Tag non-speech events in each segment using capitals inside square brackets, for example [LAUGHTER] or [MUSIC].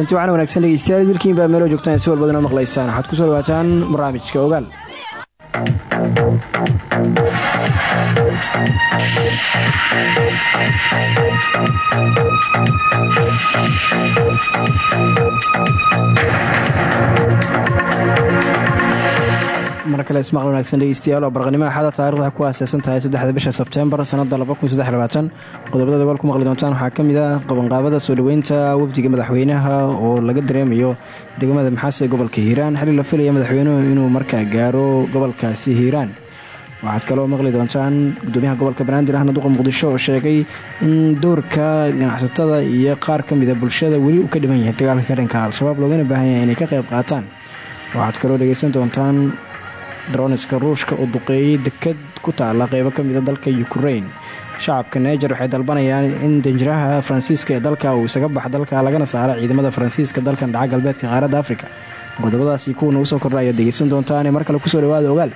Kulanti waxaana wanaagsan dhegeystayaal. Dilkiin baa meelo joogtaan si walbadana maqlaysaan. Waxaad ku soo dhawaataan barnaamijka ogaal mar kale ismaqal wanaagsan dhegeystayaal oo barqanimo axada taarikhda ku aaseysan tahay saddexda bisha sebteembar sanada qodobada gol ku maqli doontaan waxaa ka mid ah qabanqaabada soo dhoweynta wafdiga madaxweynaha oo laga dareemayo degmada maxaase gobolka hiiraan. Xili la filaya madaxweynuhu inuu markaa gaaro gobolkaasi hiiraan. Waxaad kaloo maqli doontaan gudoomiyaha gobolka banaadir ahna duqa muqdisho oo sheegay in doorka ganacsatada iyo qaar ka mida bulshada weli uu ka dhiman yahay dagaalka karanka al-shabaab loogana baahan yahay inay ka qayb qaataan. Waxaad kaloo dhegeysan doontaan droniska ruushka oo duqeeyey dekad ku taala qeybo ka mida dalka ukrain shacabka neejar waxay dalbanayaan in danjiraha faransiiska ee dalka uu isaga bax dalka lagana saaro ciidamada faransiiska dalkan dhaca galbeedka qaaradda afrika. Qodobadaasi kuwa nagu soo kordha ayaad dhegeysan doontaane mar kale ku soo dhawaada ogaal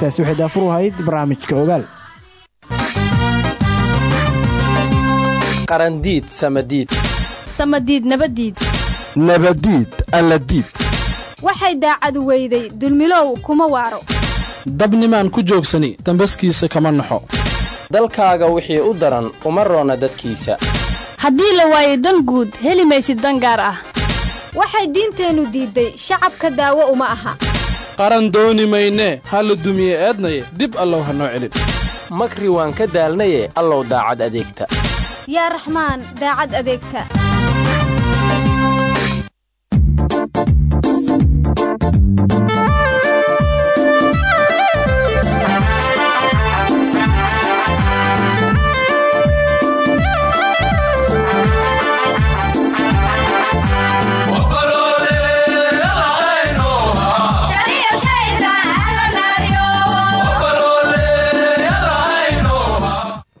heestaasi waxay daafur u ahayd barnaamijka ogaal. Qarandiid samadiid. Samadiid nabadiid. Nabadiid alladiid. Waxay daacadu weyday dulmilow kuma waaro. Dabnimaan ku joogsani dambaskiisa kama naxo dalkaaga wixii u daran uma roona dadkiisa. Haddii la waayo dan guud heli maysid dan gaar ah. Waxay diinteennu diidday shacabka daawo uma aha qaran dooni maynee ha la dumiye eednaye dib allow ha noo celin. Makri waan ka daalnaye allow daacad adeegta. Yaa raxmaan daacad adeegta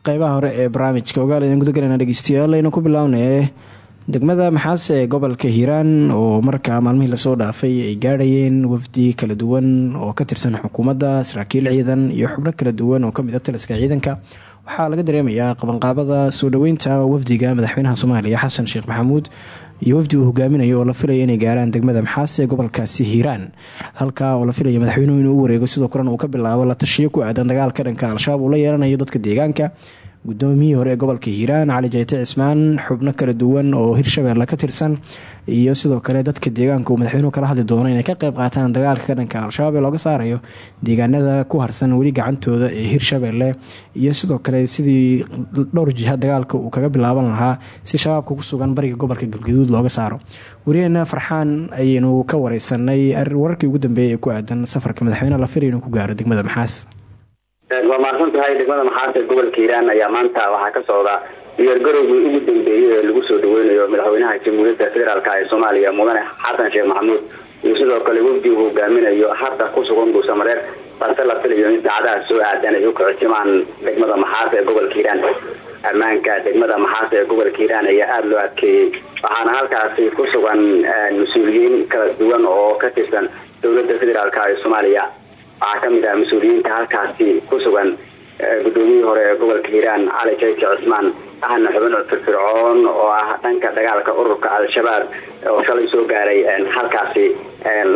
qeybaha hore ee barnaamijka ogaal ayaan guda galana dhegeystayaal aynu ku bilownay degmada maxaas ee gobolka hiiraan oo markaa maalmihii la soo dhaafay ay gaadhayeen wafdi kala duwan oo ka tirsan xukuumadda saraakiil ciidan iyo xubno kala duwan oo ka mid a taliska ciidanka. Waxaa laga dareemayaa qabanqaabada soo dhoweynta wafdiga madaxweynaha soomaaliya xasan sheekh maxamuud iyo wafdi uu hogaaminayo oo la filaya inay gaaraan degmada maxaas ee gobolkaasi hiiraan. Halkaa oo la filaya madaxweynuhu inuu wareego sidoo kalena uu ka bilaabo la tashiyo ku aadan dagaalka dhanka al-shabaab uu la yeelanayo dadka deegaanka gudoomiyihii hore ee gobolka hiiraan cali jayte cismaan xubno kala duwan oo hirshabeelle ka tirsan iyo sidoo kale dadka deegaanka uu madaxweynuhu kala hadli doono inay ka qeyb qaataan dagaalka ka dhanka al-shabaab looga saarayo deegaanada ku harsan weli gacantooda ee hirshabeelle iyo sidoo kale sidii dhowr jiha dagaalka uu kaga bilaaban lahaa si shabaabka ku sugan bariga gobolka galgaduud looga saaro. Wariyaheena farxaan ayaynu ka wareysanay wararkii ugu dambeeyay ee ku aadan safarka madaxweyneha la inuu ku gaaro degmada maxaas waa mahadsan tahay degmada maxaas ee gobolka hiiraan ayaa maanta waxaa ka socda diyaargarowgii ugu dambeeyey ee lagu soo dhaweynayo madaxweynaha jamhuuriyadda federaalk ee soomaaliya mudane xasan sheekh maxamuud. Iyo sidoo kale wafdi uu hogaaminayo hadda ku sugan buusamareer balse la filayo in saacadaha soo aadan ay u kicitimaan degmada maxaas ee gobolka hiiraan. Ammaanka degmada maxaas ee gobolka hiiraan ayaa aada loo adkeeyey waxaana halkaasi ku sugan mas'uuliyiin kala duwan oo ka tirsan dowladda federaalk ee soomaaliya waxaa ka mid ah mas'uuliyiinta halkaasi ku sugan gudoomiyihii hore ee gobolka hiiraan cali jayke cismaan ahna xubin firfircoon oo ah dhanka dagaalka ururka al-shabaab oo shalay soo gaaray halkaasi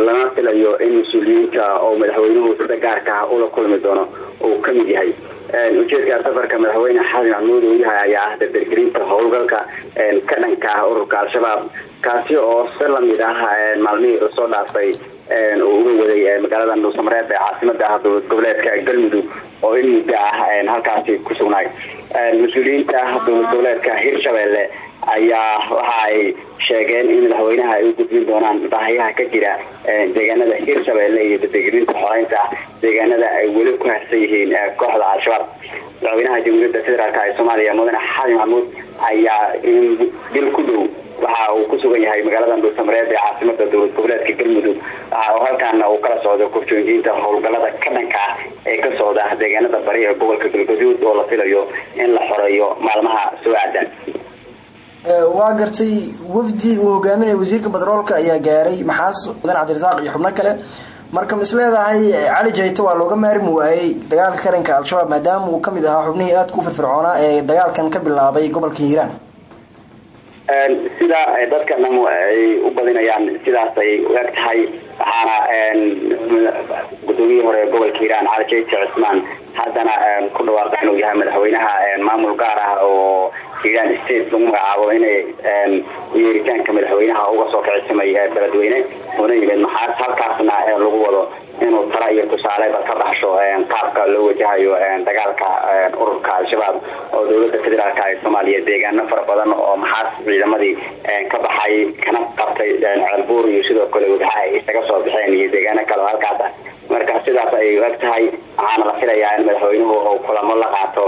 lama filayo in mas'uuliyiinta oo madaxweynuhu sida gaarka ah ula kulmi doono uu ka mid yahay. Ujeedka safarka madaxweyne xasan maxamuud uu yahay ayaa ah dardargelinta howlgalka ka dhanka ah ururka al-shabaab kaasi oo si la mid ah maalmihii la soo dhaafay uu uga waday magaalada dhuusamareed ee caasimada ah goboleedka galmudug oo in muddo ah halkaasi ku sugnaay mas'uuliyiinta dowlad goboleedka hirshabeelle ayaa waxa ay sheegeen in madaxweynaha ay u gudbin doonaan baahiyaha ka jira deegaanada hirshabeelle iyo dadegelinta xoreynta deegaanada ay weli ku harsan yihiin kooxda al-shabaab. Madaxweynaha jamhuuriyadda federaalk ee soomaaliya mudane xasan maxamuud ayaa bil ku dhow waxa uu ku sugan yahay magaalada dhuusamareed ee caasimada dowlad goboleedka galmudug. Waxa halkaana uu kala socdo korjoojinta howlgalada ka dhanka ah ee ka socda deegaanada bari ee gobolka galgaduud oo la filayo in la xoreeyo maalmaha soo aadan waa gartay wafdi uu hogaaminaya wasiirka batroolka ayaa gaaray. Maxaas mudan cabdirasaaq iyo xubno kale. Marka ma is leedahay cali jayte waa looga maarmi waayey dagaalka karanka al-shabaab maadaama uu ka mid ahaa xubnihii aada ku firfircoonaa ee dagaalkan ka bilaabay gobolka hiiraan sida dadka dham ay u badinayaan sidaas ay u eg tahay waxaana gudoomiyihii hore ee gobolka hiiraan cali jayte cismaan haddana ku dhawaaqay inuu yahay madaxweynaha maamul gaar ah oo hiiraan state lagu magacaabo inay yeeritaanka madaxweynaha uga soo kicisamay beledweyne. Una yimid maxaas halkaasna lagu wado inuu tala iyo tusaaleba ka baxsho qaabka loo wajahayo dagaalka ururka al-shabaab oo dowladda federaalk ee soomaaliya deegaano fara badan oo maxaas ciidamadii ka baxay kana qabtay ceelbuur iyo sidoo kale wadaha ay isaga soo baxeen iyo deegaano kale halkaas ah. Marka sidaas ayay u eg waxaana la filayaa in madaxweynuhu uu kulamo la qaato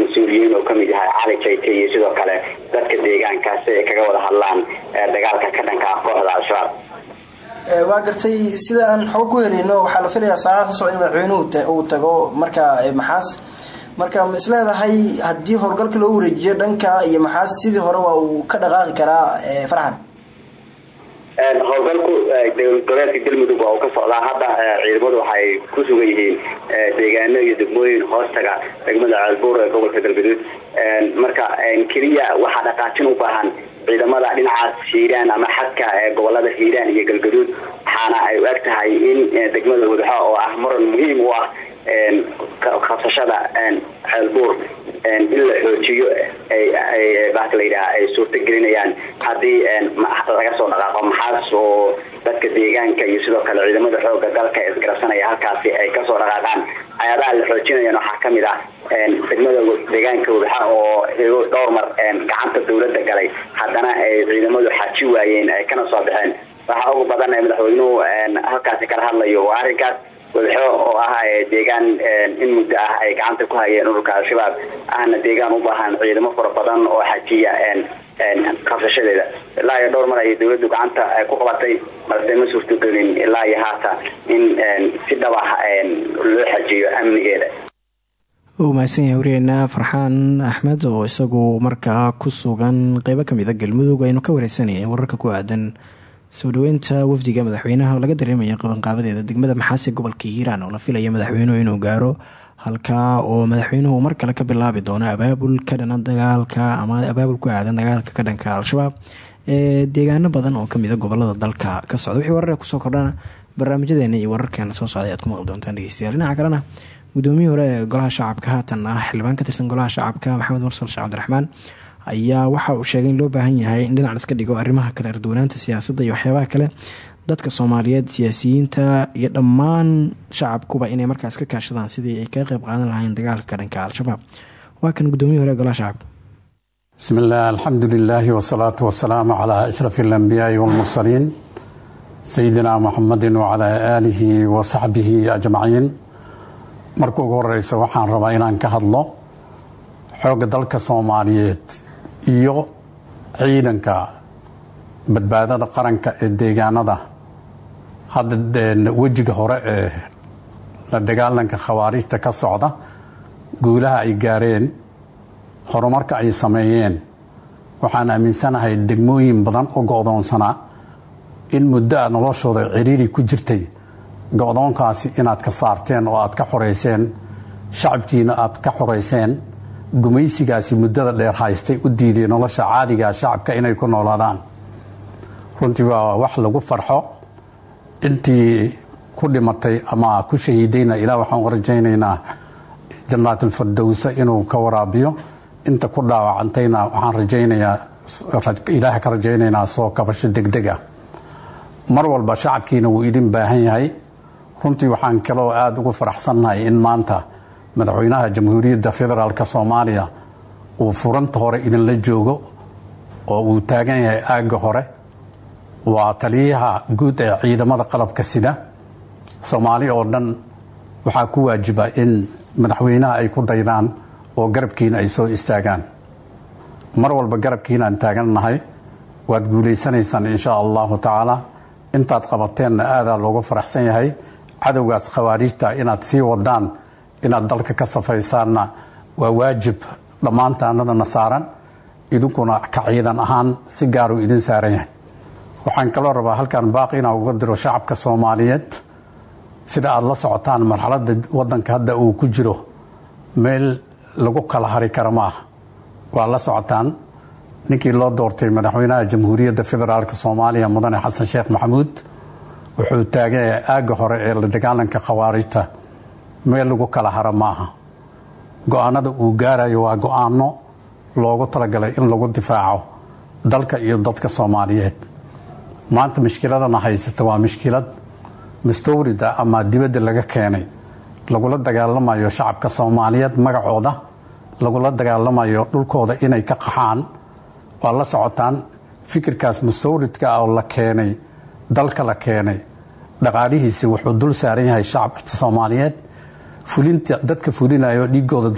mas'uuliyiin oo ka mid yahay cali jayte iyo sidoo kale dadka deegaanka si ay kaga wada hadlaan dagaalka ka dhanka ah kooxda al-shabaab. Waa gartay sida aan xoog ku helino waxaa la filayaa saacada ka soco in madaxweynuhu uu tago marka maxaas. Marka ma is leedahay haddii howlgalka loo wareejiyo dhanka iyo maxaas sidii hore waa uu ka dhaqaaqi karaa farxan howlgalku goboleedka galmudug waa uu ka socdaa. Hadda ciidamadu waxay ku sugan yihiin deegaano iyo degmooyin hoostaga degmada caalbuur ee gobolka galgaduud marka keliya waxaa dhaqaajin u baahan ciidamada dhinacaas hiiraan ama xadka gobollada hiiraan iyo galgaduud waxaana ay u eg tahay in degmada wadaxo oo ah muran muhiim u ah qabsashada ceelbuur in la xoojiyo baka layidhaha ay suurta gelinayaan. Haddii laga soo dhaqaaqo maxaas oo dadka deegaanka iyo sidoo kale ciidamada xooga dalka isgarabsanaya halkaasi ay ka soo dhaqaaqaan hay'adaha la xoojinayan waxaa ka mid ah degmada deegaanka wadaxa oo dhowr mar gacanta dawladda galay. Haddana ay ciidamadu xaji waayeen ay kana soo baxeen. Waxaa ugu badan madaxweynuhu halkaasi kala hadlayo waa wadaxo oo ah deegaan in muddo ah ay gacanta ku hayeen ururka al-shabaab ahna deegaan u baahan ciidamo fara badan oo xajiya qabsashadeeda ilaa iyo dhowr mar ayay dawladdu gacanta ku qabatay balse ma suurtogelin ilaa iyo haata in si dhab ah loo xajiyo amnigeeda. U mahadsan yahay farxaan axmed oo isagu markaa ku sugan qeybo ka mid a galmudug aynu ka wareysanayeen wararka ku aadan soo dhaweynta wafdiga madaxweynaha oo laga dareemaya qabanqaabadeeda degmada maxaasi gobolka hiiraan oo la filaya madaxweynuhu inuu gaaro halkaa oo madaxweynuhu mar kale ka bilaabi doono abaabul ka dagaalka ama abaabul ku aadan dagaalka ka dhanka al-shabaab ee deegaano badan oo ka mid a gobollada dalka ka socda. Wixii warar ku soo kordhana barnaamijyadeena iyo wararkeena soo socday aad ku maqli doontaan dhegeystayaal. Dhinaca kalena gudoomiyii hore golaha shacabka haatan ah xildhibaan ka tirsan golaha shacabka maxamed mursal sheekh cabdiraxmaan ayaa waxa uu sheegay in loo baahan yahay in dhinac liska dhigo arrimaha kale arduwanaanta siyaasadda iyo waxyaabaha kale. Dadka soomaaliyeed siyaasiyiinta iyo dhammaan shacabkuba inay markaas ka kaashadaan sidii ay kaga qeyb qaadan lahayn dagaalka dhanka al-shabaab. Waa kan gudoomiyi hore golaha shacabka bismi illah alxamdu lilaahi wasalaatu wasalaamu calaa ashraf alambiyaai walmursaliin sayidina muxamedin wacalaa aalihi wa saxbihi ajmaciin. Marka ugu horeysa waxaan rabaa inaan ka hadlo xoogga dalka soomaaliyeed iyo ciidanka badbaadada qaranka ee deegaanada. Hadda wejiga hore ee la dagaalanka khawaarijta ka socda guulaha ay gaareen horumarka ay sameeyeen waxaan aaminsanahay degmooyin badan oo go-doonsanaa in muddo a noloshooda ciriiri ku jirtay. Go-doonkaasi inaad ka saarteen oo aad ka xoreyseen shacabkiina aad ka xoreyseen gumaysigaasi muddada dheer haystay u diiday nolosha caadiga shacabka inay ku noolaadaan. Runtii waa wax lagu farxo. Intii ku dhimatay ama ku shahiidayna ilaa waxaan rajaynaynaa janaatalfirdowsa inuu ka waraabiyo. Inta ku dhaawacantayna waxaan rajaynayaa ilaah ka rajaynaynaa soo kabasho degdeg ah. Mar walba shacabkiina wuu idin baahan yahay. Runtii waxaan kaloo aada ugu faraxsannahay in maanta madaxweynaha jamhuuriyadda federaalk soomaaliya uu furanta hore idinla joogo oo uu taagan yahay aagga hore waa taliyaha guud ee ciidamada qalabka sida soomaali oo dhan waxaa ku waajiba in madaxweynaha ay ku daydaan oo garabkiina ay soo istaagaan. Mar walba garabkiinaan taagannahay waad guulaysanaysaan insha allahu tacaala intaad qabateenna aadaa loogu faraxsan yahay cadowgaas khawaariijta inaad sii wadaan inaad dalka ka safaysaanna waa waajib dhammaantaanadana saaran idinkuna ka ciidan ahaan si gaaruu idin saaran yahay. Waxaan kaloo rabaa halkan baaqi inaan uga diro shacabka soomaaliyeed. Sida aada la socotaan marxaladda wadanka hadda uu ku jiro meel lagu kala hari kara ma ah waa la socotaan. Ninkii loo doortay madaxweynaha jamhuuriyadda federaalk soomaaliya mudane xasan sheekh maxamuud wuxuu taagan aagga hore ee la dagaalanka khawaarijta meel lagu kala hara ma aha go'aanada uu gaarayo waa go'aano loogu talagalay in lagu difaaco dalka iyo dadka soomaaliyeed. Maanta mushkiladana haysata waa mushkilad mustawrida ama dibadda laga keenay. Lagula dagaalamayo shacabka soomaaliyeed magacooda lagula dagaalamayo dhulkooda inay ka qaxaan waa la socotaan fikirkaas mustawridka oo la keenay dalka la keenay. Dhaqaalihiisi wuxuu dul saaran yahay shacabka soomaaliyeed fulinta dadka fulinayo dhiigooda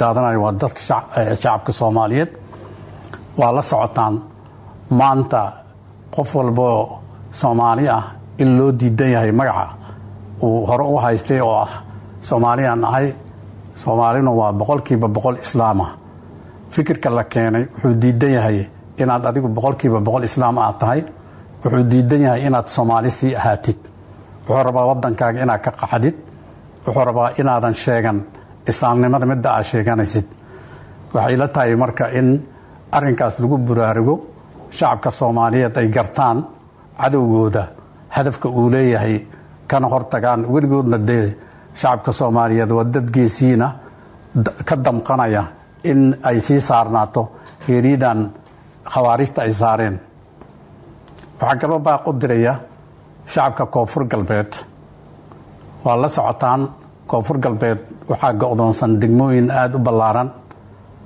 daadanayo waa dadka shacabka soomaaliyeed. Waa la socotaan maanta qof walboo soomaali ah in loo diidan yahay magaca. Uu hore u haystay oo ah soomaaliyaan ahay soomaalina waa boqolkiiba boqol islaamah fikirka la keenay wuxuu diidan yahay inaad adigu boqolkiiba boqol islaam aad tahay. Wuxuu diidan yahay inaad soomaali sii ahaatid. Wuxuu rabaa waddankaaga inaad ka qaxdid wuxuu rabaa inaadan sheegan islaamnimada midda aad sheeganaysid. Waxay la tahay marka in arrinkaas lagu buraarugo shacabka soomaaliyeed ay gartaan cadowgooda hadafka uu leeyahay kana hortagaan weligoodna dee shacabka soomaaliyeed waa dad geesiina ka damqanaya in ay sii saarnaato heeriyadan khawaarijta ay saareen. Waxaa kaloo baaq u diraya shacabka koonfur galbeed waa la socotaan koonfur galbeed. Waxaa go'doonsan degmooyin aada u ballaaran.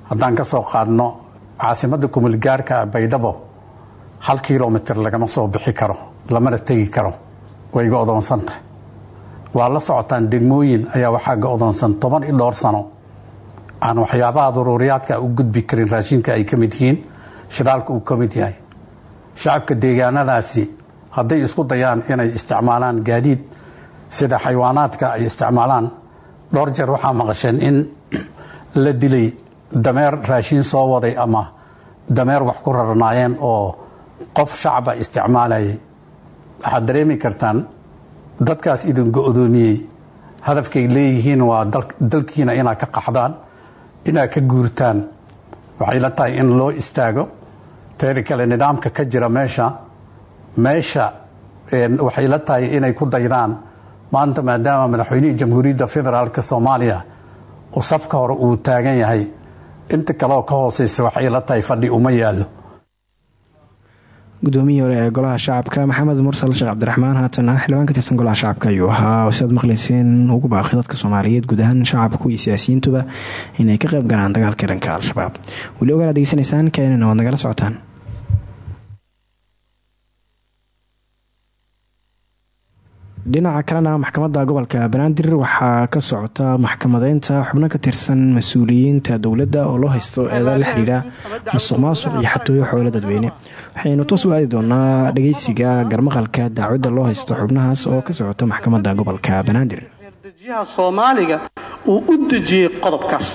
Haddaan ka soo qaadno caasimadda kumulgaarka baydhabo hal kilomitir lagama soo bixi karo lamana tegi karo. Way go'doonsan tahay. Waa la socotaan degmooyin ayaa waxaa go'doonsan toban iyo dhowr sano. Aan waxyaabaha daruuriyaadka u gudbi karin raashinka ay ka mid yihiin shidaalka uu ka mid yahay. Shacabka deegaanadaasi hadday isku dayaan inay isticmaalaan gaadiid sida xayawaanaadka ay isticmaalaan dhowr jeer waxaa maqasheen in la dilay dameer raashiin soo waday ama dameer wax ku rarnaayeen oo qof shacaba isticmaalayay waxaad dareemi kartaan dadkaas idin go-doomiyey hadafkay leeyihiin waa dalkiina inaad ka qaxdaan inaad ka guurtaan. Waxay la tahay in loo istaago teeda kale nidaamka ka jira meesha meesha waxay la tahay inay ku daydaan maanta maadaama madaxweynihii jamhuuriyadda federaalk soomaaliya uu safka hore uu taagan yahay inta kaleoo ka hooseysa waxay la tahay fadhi uma yaallo. Gudoomiyii hore ee golaha shacabka maxamed mursal sheekh cabdiraxmaan haatana xildhibaan ka tirsan golaha shacabka ayuu ahaa. Sidaad maqleyseen ugu baaqay dadka soomaaliyeed guud ahaan shacabku iyo siyaasiyiintuba inay ka qayb galaan dagaalka dhanka al-shabaab. Weli ogaalaad degeysanaysaan keenana waad nagala socotaan dhinaca kalena maxkamadda gobolka banaadir waxaa ka socota maxkamadeynta xubno ka tirsan mas'uuliyiinta dowladda oo loo haysto eeda la xiriira musuq maasuq iyo xatooyo xoolo dadweyne. Waxaynu toos u aadi doonaa dhageysiga garmaqalka daacwadda loo haysto xubnahaas oo ka socota maxkamadda gobolka banaadir. Dejiyaha soomaaliga uu u dejiyey qodobkaas.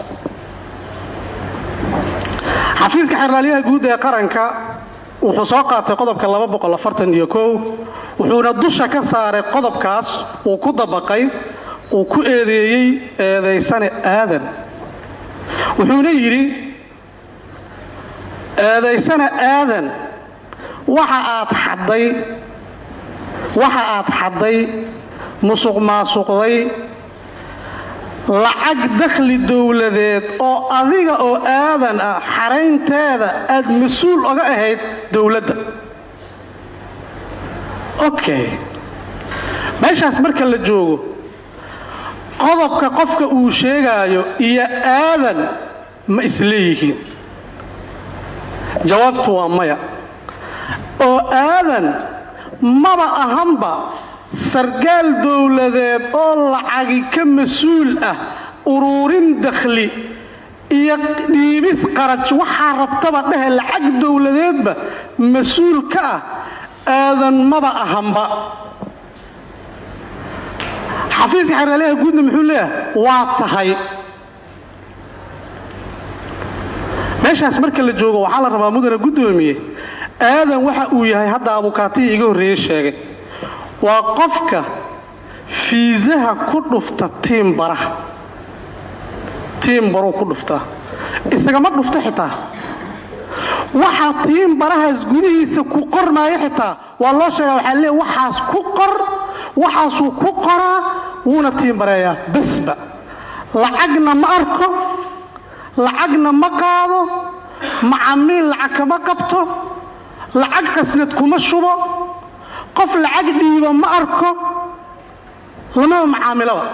Xafiiska xeraalyaha guud ee qaranka wuxuu soo qaatay qodobka wuxuuna dusha ka saaray qodobkaas uu ku dabaqay uu ku eedeeyey eedaysane aadan. Wuxuuna yidhi eedaysane aadan waxa aad xadday waxa aad xadday musuq maasuqday lacag dakhli dowladeed oo adiga oo aadan ah xaraynteeda aad mas'uul oga ahayd dowladda. Okay meeshaas marka la joogo qodobka qofka uu sheegaayo iyo aadan ma isleeyihiin. Jawaabtu waa maya. Oo aadan maba ahanba sargaal dowladeed oo lacagi ka mas'uul ah uruurin dakhli iyo dhiibis qaraj waxaa rabtaba dhehe lacag dowladeedba mas'uul ka ah aadan maba ahanba. Xafiiska xeraalyaha guudna muxuu leeyahay waa tahay. Meeshaas marka la joogo waxaa la rabaa mudana guddoomiye aadan waxa uu yahay hadda abukaatihii iga horreeye sheegay waa qofka fiisaha ku dhufta tiim baraha tiim baruu ku dhuftaa isagama dhufta xitaa. Waxa tiim barahaas gudihiisa ku qormaayo xitaa. Waa loo sheegaa waxaa leey waxaas ku qor waxaasuu ku qoraa wuuna tiim bareeyaa. Basba lacagna ma arko lacagna ma qaado macamiil lacag kama qabto lacag qasnad kuma shubo qof lacag dhiiba ma arko lamaba macaamilaba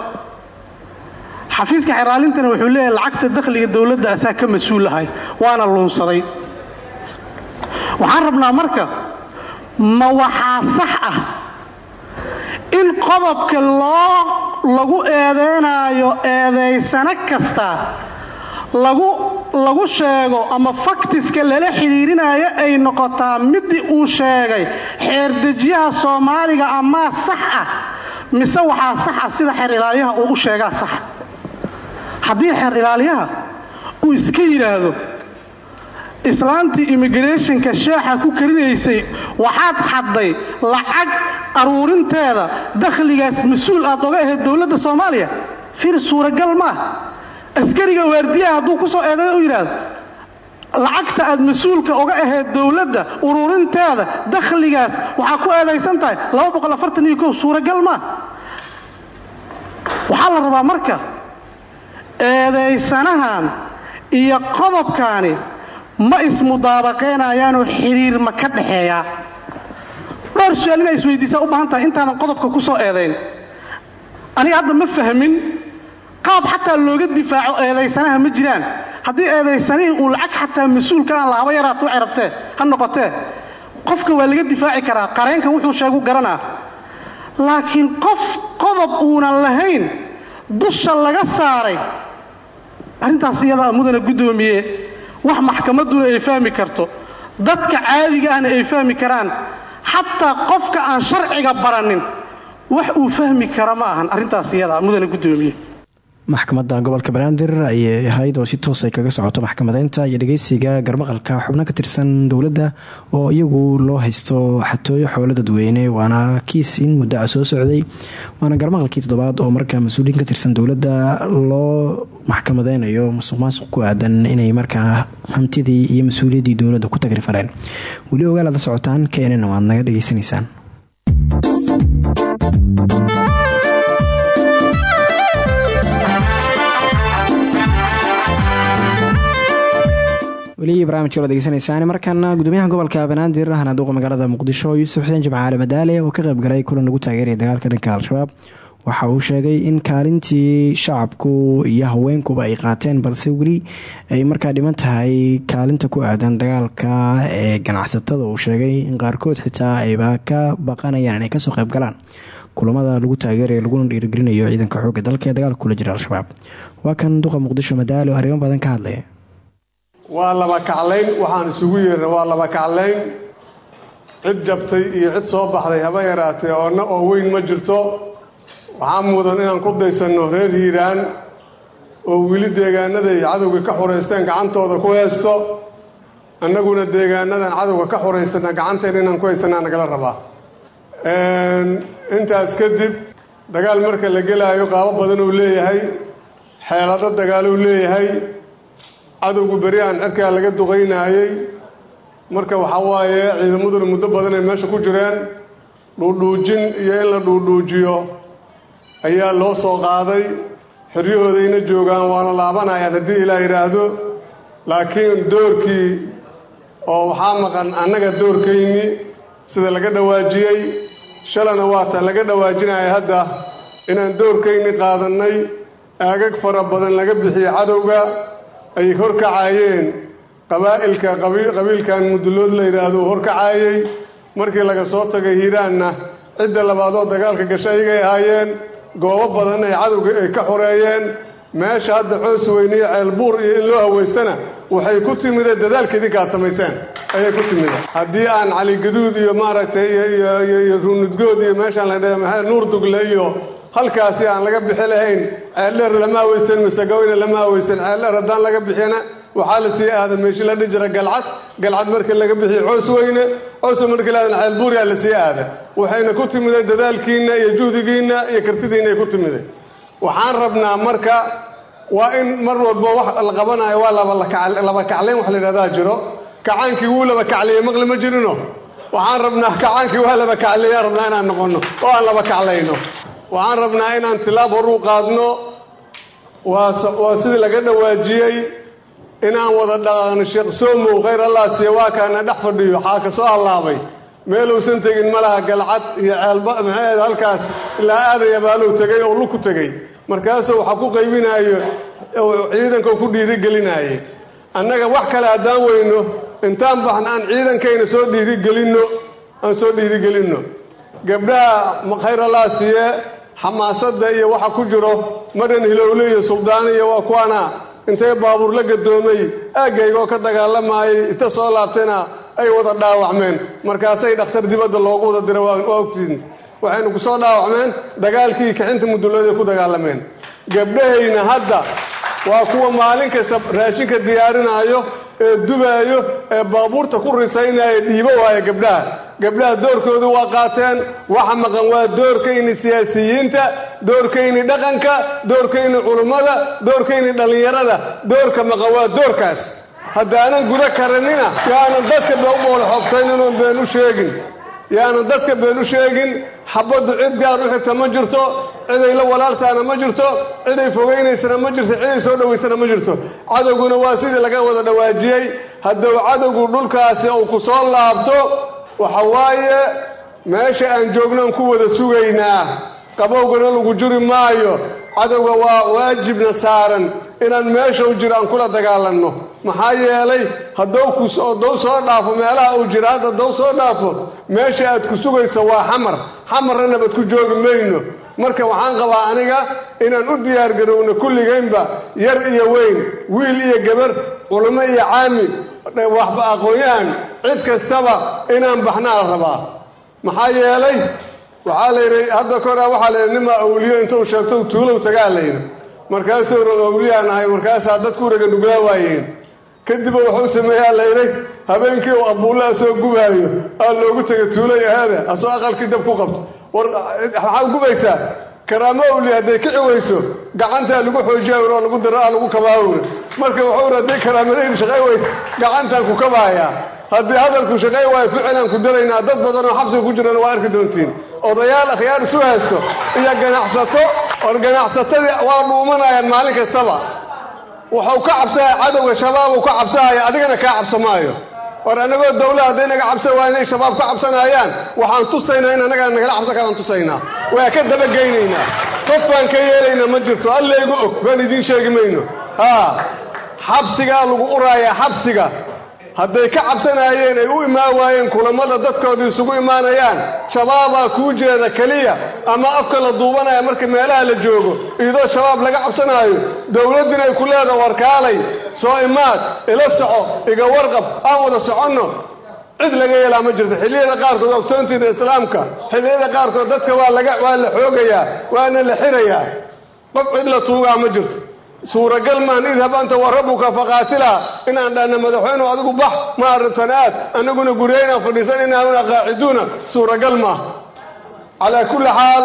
xafiiska xeraalintana wuxuu leeyahay lacagta dakhliga dowladda asaa ka mas'uul ahay waana luunsaday. Waxaan rabnaa marka ma waxaa sax ah in qodobka loo lagu eedeynaayo eedaysano kasta lagu sheego ama faktiska lala xidhiirinayo ay noqotaa midii uu sheegay xeerdejiyaha soomaaliga amaa sax ah mise waxaa sax ah sida xeer ilaalyaha uu u sheegaa saxa haddii xeer ilaalyaha uu iska yidhaahdo islaantii immigrationka sheexa ku karinaysay waxaad xadday lacag aruurinteeda dakhligaas mas'uul aad oga ahayd dowladda soomaaliya? Fir suuragal maah askariga waardiyaha hadduu ku soo eeday u yidhaahdo lacagta aad mas'uulka oga ahayd dowladda ururinteeda dakhligaas waxaa ku eedaysan tahay suuragal maa waxaa la rabaa marka eedaysanahan iyo qodobkaani ma ismudaabaqaynayaanoo xidhiir ma ka dhaxeeyaa dhowr su'aal inaa isweydiisaa u baahan tahay intaanan qodobka ku soo eedayn. Aniga hadda ma fahmin qaab xataa looga difaaco eedaysanaha ma jiraan. Haddii eedaysanihii uu lacag xataa mas'uulka aan lahaba yaraato waxay rabtee ha noqotee qofka waa laga difaaci karaa qareenka wuxuu sheegu garanaa. Laakiin qof qodob uunan lahayn dusha laga saaray arrintaas iyadaa mudana guddoomiye wax maxkamadduna ay fahmi karto. Dadka caadiga ahna ay fahmi karaan. Xataa qofka aan sharciga baranin wax uu fahmi kara ma ahan arrintaas iyadaa mudana guddoomiye maxkamadda gobolka banaadir ayay ahayd oo si toos ay kaga socoto maxkamadeynta iyo dhageysiga garmaqalka xubno ka tirsan dowladda oo iyagu loo haysto xatooyo xoolo dadweyne waana kiis in muddo a soo socday waana garmaqalkii toddobaad oo markaa mas'uuliyiin ka tirsan dowladda loo maxkamadeynayo musuq maasuq ku aadan inay markaa hantidii iyo mas'uuliyaddii dowladda ku tagri fareen. Weli ogaal aad la socotaan knn waad naga dhageysanaysaan weli barnamijka la degeysanaysaan markaana gudoomiyaha gobolka banaadir ahna duqa magaalada muqdisho yuusuf xuseen jimcaale madaale oo ka qaybgalay kulan lagu taageeraya dagaalka dhanka al-shabaab. Waxa uu sheegay in kaalintii shacabku iyo haweenkuba ay qaateen balse weli ay markaa dhiman tahay kaalinta ku aadan dagaalka ee ganacsatada uu sheegay in qaarkood xitaa ayba ka baqanayaan inay ka soo qaybgalaan kulamada lagu taageerayo laguna dhiirigelinayo ciidanka xoogga dalka ee dagaalka kula jira al-shabaab. Waa kan duqa muqdisho madaale oo arrimo badan ka hadlaya waa laba kaclayn waxaan isugu yeerna waa laba kaclayn cid jabtay iyo cid soo baxday haba yaraatee oona oo weyn ma jirto. Waxaa mudan inaan ku daysanno reer hiiraan oo weli deegaanaday cadowga ka xuraysteen gacantooda ku haysto. Annaguna deegaanadan cadowga ka xuraysana gacanteena inaan ku haysanaa nagala rabaa. Intaas kadib dagaal marka la gelaayo qaabo badan uu leeyahay. Xeelado dagaaluu leeyahay cadowgu beri aan cirkaa laga duqaynaayey marka waxaa waaye ciidamaduna muddo badan ay meesha ku jireen. Dhuudhuujin iyo in la dhuudhuujiyo ayaa loo soo qaaday. Xeryahoodayna joogaan waana laabanayaan haddii ilaa yidhaahdo. Laakiin doorkii oo waxaa maqan annaga doorkayni sida laga dhawaajiyey. Shalana waata laga dhawaajinaya hadda. Inaan doorkayni qaadannay aagag fara badan laga bixiye cadowga ay horkacaayeen qabaa'ilka qabiilkan mudullood la yidhaahdo uu horkacaayey markii laga soo tagay hiiraanna cidda labaadoo dagaalka gasha ayagay ahaayeen. Goobo badan ay cadowga ay ka xoreeyeen. Meesha hadda coos weyniyo ceelbuur iyo in loo haweystana waxay ku timideen dadaalka idinkaad samayseen ayay ku timideen haddii aan caligaduud iyo maaragtay iyo ruunudgood iyo meeshaan la dhaha maxay nuur dugle iyo halkaasi aan laga bixi lahayn ceeldheer lama haweysteen masagaweyne lama haweysteen ceeldheer haddaan laga bixina waxaa la sii aadan meeshii la dhihi jira galcad galcad markii laga bixiyo coos weyne cooswe markii la aadan ceelbuuryaa la sii aada waxayna ku timideen dadaalkiinna iyo juhdigiinna iyo kartidiinna ay ku timideen. Waxaan rabnaa marka waa in mar walba wax la qabanayo waa laba kaclayn wax la yidhahdaa jiro. Kacaankii wuu laba kacliyey maqli ma jirino. Waxaan rabnaa kacaankii waa laba kacliyaan rabnaa inaan noqonno oo aan laba kaclayno waxaan rabnaa inaan tilaab hor u qaadno. Waa sidii laga dhawaajiyey inaan wada dhaqaaqno. Sheekh soomow khayr allah siiye waa kaana dhex fadhiyo. Xaa ka soo hallaabay. Meeluusan tegin ma laha galcad iyo ceelba maxaed halkaas ilaa aadaya baaluu tegay oo luku tegey markaasuu waxa ku qaybinaayo ciidankao ku dhiirigelinaayey annaga wax kale haddaan weyno intaan baxna aan ciidankayna soo dhiirigelinno aan soo dhiirigelinno. Gabdhaha khayr allah siiye xamaasadda iyo waxa ku jiro maran hilowle iyo suldaani iyo waa kuwaana intay baabuur la gadoomay aaggaygoo ka dagaalamaayay inta soo laabtayna ay wada dhaawacmeen. Markaasay dhakhtar dibadda loogu wada dira waa ogtiin. Waxaynu ku soo dhaawacmeen dagaalkii kixinta mudulooday ku dagaalameen. Gabdhahayna hadda waa kuwa maalin kasta raashinka diyaarinaayo ee dubaayo ee baabuurta ku risaynaya dhiibo waaya gabdhaha gabdhaha doorkoodu waa qaateen waxa maqan waa doorkayni siyaasiyiinta doorkayni dhaqanka doorkayni culummada doorkayni dhallinyarada. Doorka maqan waa doorkaas. Haddaanan guda karanina yaanan dadka ba u been u sheegin. Yaanan dadka been u sheegin xabaddu cid gaar u xigta ma jirto ciday la walaaltaana ma jirto ciday fogaynaysana ma jirto ciday soo dhowaysana ma jirto. Cadowguna waa sidii laga wada dhawaajiyey. Hadduu cadowgu dhulkaasi uu ku soo laabto waxa waaye meesha aan joognoon ku wada sugaynaa qabowgana lagu juri maayo cadowga waa waajibna saaran inaan meesha u jiro aan kula dagaalanno. Maxaa yeelay hadduu soo dhaafo meelaha uu jira hadda hadduu soo dhaafo meesha aad ku sugayso waa xamar. Xamarna nabad ku joogi mayno. Marka waxaan qabaa aniga inaan u diyaargarowno kulligaynba yar iyo weyn wiil iyo gabar culummo iyo caami waxba aqoon-yahan cid kastaba inaan baxnaa la rabaa. Maxaa yeelay waxaa layidhi hadda koraa waxaa layidhi nimaa awliyo intuu sheegto tuulow tagaa layidhi markaasuu awliyaan ahay markaasaa dadku raga nuglaa waayeen. Kadib wuxuu sameeyaa layidhi habeenkii uu abuulle asoo gubaayo aa loogu tegay tuulay ahaada asoo aqalkii dab ku qabto. War maxaa gubaysaa karaamo awliya hadday kici weyso gacantaa lagu xoojiya oo lagu daro ah lagu kabaawna marka wuxuu ri hadday karaamadaydu shaqay weyso gacantaan ku kabaayaa haddii hadalku shaqay waayo ficilaan ku daraynaa dad badan oo xabsiga ku jirana waa arki doontiin. Odayaal akhyaar isu haysto iyo ganacsato or ganacsatadii waa dhuumanayaan maalin kastaba. Wuxuu ka cabsahaya cadowga shabaab uu ka cabsahaya adigana kaa cabsamaayo war annagoo dawla hadday naga cabsan waa inay shabaab ka cabsanayaan waxaan tusaynaa in annagana nagala cabsan karaan tusaynaa. Waa ka dabageynaynaa qof baan ka yeelaynaa ma jirto. Allaygu og baan idiin sheegi mayno. Haa xabsigaa lagu uraayaa xabsiga hadday ka cabsanaayeen ay u imaan waayeen kulammada dadkooda isugu imaanayaan shabaabaa kuu jeeda keliya ama afka la duubanaya marka meelaha la joogo iyadoo shabaab laga cabsanaayo dowladdina ay ku leedaha warkaalay soo imaad ila soco iga warqab aan wada soconno. Cid laga yeelaa ma jirto. Xilliyada qaarkood ogsoontiina islaamka xilliyada qaarkood dadka waa laga waa la xoogayaa waana la xirayaa. Qof cid la tuugaa ma jirto suuragal maan idhab anta wa rabbuka faqaatilaa inaan dhaanna madaxweynu adigu bax ma arintanaad annaguna guryaynaan fadhiisan inaanuna qaaciduuna suuragal maaha calaa kulli xaal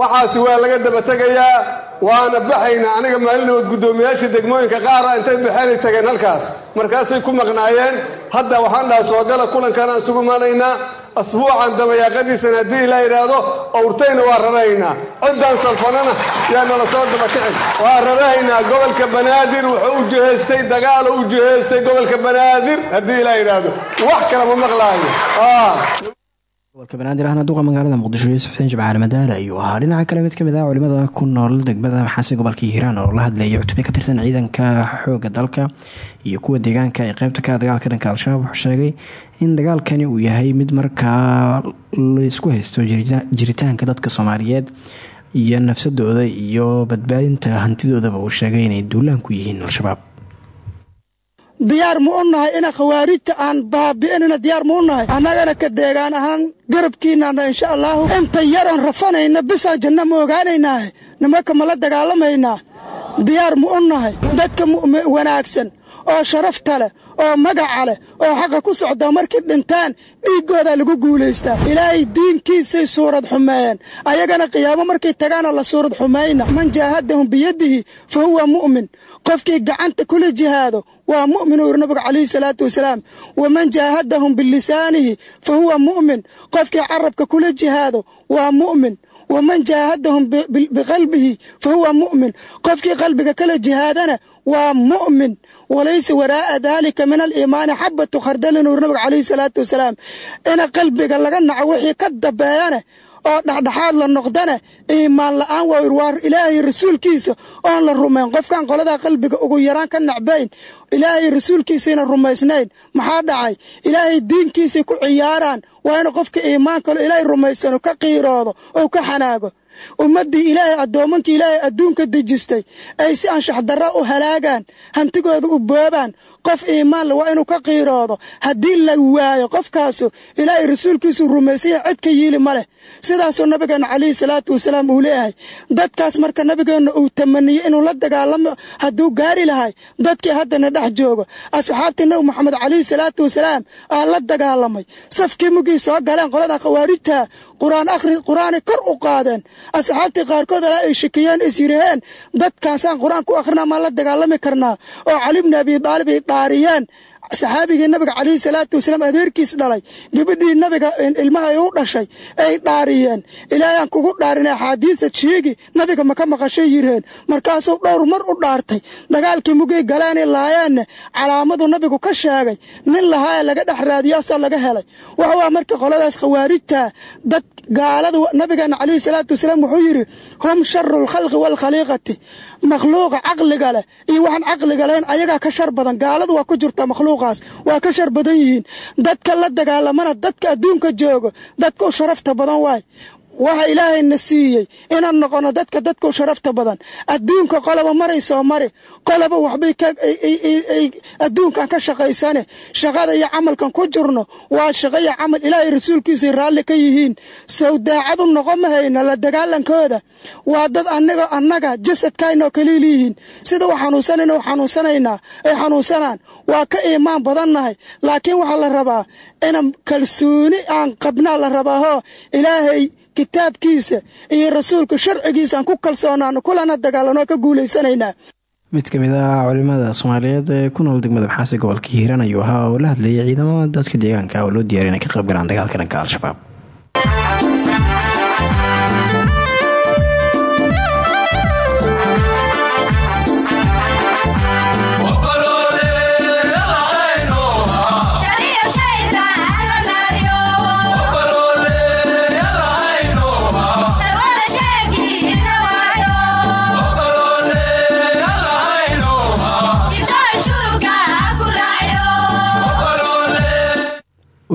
waxaasi waa laga daba tegayaa waana baxaynaa aniga maalinood guddoomiyaashii degmooyinka qaara intay baxeenay tageen halkaas. Markaasay ku maqnaayeen hadda waxaan dhaha soogala kulankanaan isugu imanaynaa asbuucan dabayaaqadiisana haddii ilaa yidhaahdo owrtayna waa rarahaynaa ciddaan salfanana yaa nala soo dabakicin waa rarahaynaa gobolka banaadir wuxuu u jihaystay dagaalo u jihaystay gobolka banaadir haddii ilaa yidhaahdo. Wax kale ma maqlaayo gobolka banaadir ahna duqa magaalada muqdisho yuusuf xuseen jimcaale madaale ayuu ahaa dhinaca kale mid ka mid ah. Culimada ku nool degmada maxaasi gobolka hiiraan oo la hadlayay cutubyo ka tirsan ciidanka xooga dalka iyo kuwa deegaanka ee qeybta ka dagaalka dhanka al-shabaab wuxuu sheegay in dagaalkani uu yahay mid markaa la isku haysto jiritaanka dadka soomaaliyeed iyo nafsadooda iyo badbaadinta hantidoodaba uu sheegay inay duulaan ku yihiin al-shabaab diyaar ma u nahay ina khawaarijta aan baabi'inina diyaar ma u nahay annagana ka deegaan ahaan garabkiinana insha allaahu inta yaroon rafanayna bisaa janna ma ogaanaynaahe nimanka ma la dagaalamaynaa. Diyaar ma u nahay dadka wanaagsan oo sharafta leh oo magaca leh oo xaqa ku socda markay dhintaan dhiiggoodaa lagu guulaystaa ilaahay diinkiisay suurad xumeeyeen. Ayagana qiyaamo markay tagaana la suurad xumayna man jaahadahum biyadihi fa huwa mu'min qofkii gacanta kula jihaado waa mu'min uu yidhi nabigu calayhi salaatu wasalaam waman jaahadahum bilisaanihi fa huwa mu'min. Qofkii carabka kula jihaado waa mu'min. Waman jaahadahum biqalbihi fa huwa mu'min. Qofkii qalbiga kala jihaadana waa mu'min. Walaysa waraa'a daalika min aliimaani xabatu khardalin uu nabiga calayhi salaatu wasalaam. Ina qalbiga laga naco wixii ka dambeeyana oo dhexdhexaad la noqdana iimaan la'aan waa waa ilaahay rasuulkiisa oon la rumayn qofkan qoladaa qalbiga ugu yaraan ka nacbayn ilaahay rasuulkiisayna rumaysnayn maxaa dhacay? Ilaahay diinkiisay ku ciyaaraan waa inu qofka iimaankalo ilaahay rumaysano ka qiiroodo oo ka xanaago. Ummaddii ilaahay addoomankii ilaahay adduunka dejistay ay si anshax darra u halaagaan hantigooda u boobaan qof iimaan waa inuu ka qiiroodo. Haddii la waayo qofkaasu ilaahay rasuulkiisu rumaysanya cid ka yiili ma leh. Sidaasuu nabigeenna calayhi salaatu wasalaam uu leeyahay. Dadkaas marka nabigeenna uu tamaniyey inuu la dagaalamo hadduu gaari lahay dadkii haddana dhex joogo. Asxaabtii nabi moxamed calayhi salaatu wasalaam aa la dagaalamay. Safkii mugii soo galeen qolada khawaarijta quraan akhri qur'aanay kor u qaadeen. Asxaabtii qaarkood alaa ay shakiyeen is yidhaheen dadkaasaan qur'aan ku akhrina maan la dagaalami karnaa oo cali bni abi daalib dhaariyeen saxaabigii nabiga calayhi salaatu wasalaam adeerkiis dhalay. Gabadhii nabiga ilmaha ay u dhashay ay dhaariyeen. Ilaahayaan kugu dhaarin axaadiisa sheegi nabiga maka maqashay yiraheen markaasuu dhowr mar u dhaartay. Dagaalkii mugay galaanay laayeenna calaamadu nabigu ka sheegay nin lahaaya laga dhex raadiyo asal laga helay. Waxaa marka qoladaas khawaarijta dad gaalada nabigeena calayhi salaatu wasalaam wuxuu yidhi hum sharu lkhalqi waalkhaliiqati makhluuqa caqliga leh iyo waxaan caqliga lahayn ayagaa ka shar badan. Gaaladu waa ku jirta makhluuqaas waa ka shar badan yihiin. Dadka la dagaalamana dadka adduunka joogo dadka u sharafta badan waay waxa ilaahayna siiyey inaan noqono dadka dadka u sharafta badan. Adduunka qolaba maray soo mari. Qolaba waxbay adduunkan ka shaqaysane. Shaqada iyo camalkan ku jirno waa shaqo iyo camal ilaahay rasuulkiisay raalli ka yihiin. Sow daacadu noqon ma hayna la dagaalankooda waa dad anaga annaga jasadkaynoo kaliiliyihiin sida u xanuunsanayna u xanuunsanaynaa ay xanuunsanaan. Waa ka iimaan badannahay laakiin waxaa la rabaa inaan kalsooni aan qabnaa la rabaahoo ilaahay kitaabkiisa iyo rasuulka sharcigiisa aan ku kalsoonaano kulana dagaalanoo ka guulaysanaynaa mid ka mid ah culimada soomaaliyeed ee ku nool degmada maxaasi gobolka hiiraan ayuu ahaa oo la hadlayay ciidamada dadka deegaanka oo loo diyaariy inay ka qayb galaan dagaalka dhanka al-shabaab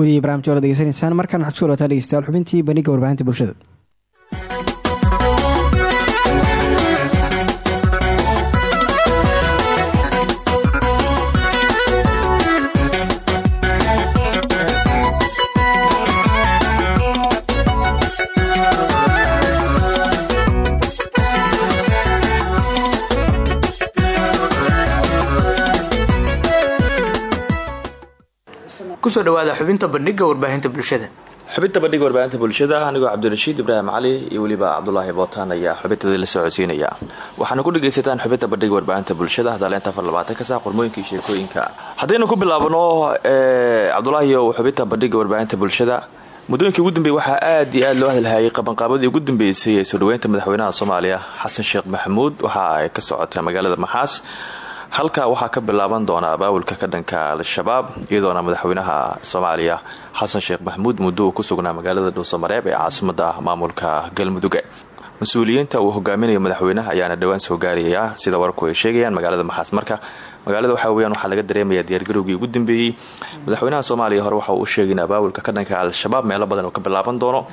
weliya barnamij ola degeysanaysaan markaan waxad kuso dhawataa dhegeystayaal xubintii bandhigga warbaahinta bulshada ku soo dhawaada xubinta bandhiga warbaahinta bulshada. Xubinta bandhiga warbaahinta bulshada anigoo cabdirashiid ibraahim cali iyo weliba cabdulaahi bootaan ayaa xubintadii la socodsiinaya. Waxaana ku dhegaysataan xubinta bandhiga warbaahinta bulshada hadaaleenta afar ka saa qormooyinkii sheekooyinka. Haddaynu ku bilaabno cabdulaahiyo xubinta bandhiga warbaahinta bulshada muddooyinkii ugu dambeeyey waxaa aad iyo aad loo hadalhayay qabanqaabadii ugu dambeysay ee soo dhaweynta madaxweynaha soomaaliya xasan sheekh maxamuud. Waxa ay ka socotay magaalada maxaas halka waxaa ka bilaaban doona abaabulka ka dhanka al-shabaab iyadoona madaxweynaha soomaaliya xasan sheekh maxamuud muddo uu ku sugnaa magaalada dhuusamareeb ee caasimada maamulka galmuduge mas'uuliyiinta uu hogaaminayo madaxweynaha ayaana dhowaan soo gaaraya sida wararku ay sheegayaan magaalada maxaas. Marka magaalada waxaa weyaan waxaa laga dareemaya diyaargarowgii ugu dambeeyey. Madaxweynaha soomaaliya hore waxa uu sheegay in abaabulka ka dhanka al-shabaab meelo badan uu ka bilaaban doono.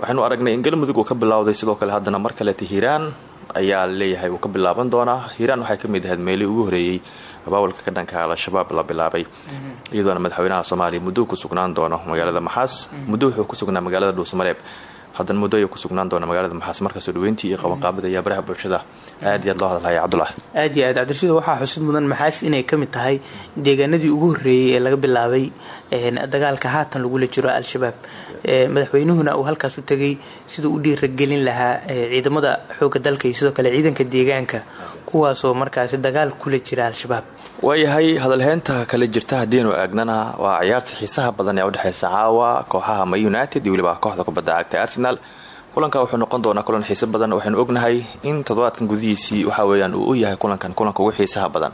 Waxaynu aragnay in galmudug uu ka bilowday sidoo kale haddana mar kaleeta hiiraan ayaa leeyahay uu ka bilaaban doonaa. Hiiraan waxay ka mid ahayd meelihii ugu horeeyey abaabulka ka dhanka al-shabaab la bilaabay. Iyadoona madaxweynaha soomaaliya muddo ku sugnaan doono magaalada maxaas. Muddo wuxuu ku sugnaa magaalada dhuusamareeb haddana muddo ayuu ku sugnaan doona magaalada maxaas markaasoo dhaweyntii iyo qabanqaabada ayaa baraha bulshada. Aad iyo aad loo hadalhaya cabdullah aad iyo aad. Cabdirashiid waxaa xusid mudan maxaas inay ka mid tahay deegaanadii ugu horreeyey ee laga bilaabay dagaalka haatan lagula jiro al-shabaab. Madaxweynuhuna uu halkaas u tegay siduu u dhiiragelin lahaa ciidamada xooga dalka iyo sidoo kale ciidanka deegaanka kuwaasoo markaasi dagaal kula jira al-shabaab waayahay hadalheynta kale jirta haddiinu aagnana waa ciyaarta xiisaha badan ee udhexeysa caawa kooxaha ma united iyo weliba kooxda kubadda cagta arsenal. Kulanka wuxuu noqon doonaa kulan xiiso badan waxaynu ognahay in toddobaadkan gudihiisii waxa weyaan uu u yahay kulankan kulanka ugu xiisaha badan.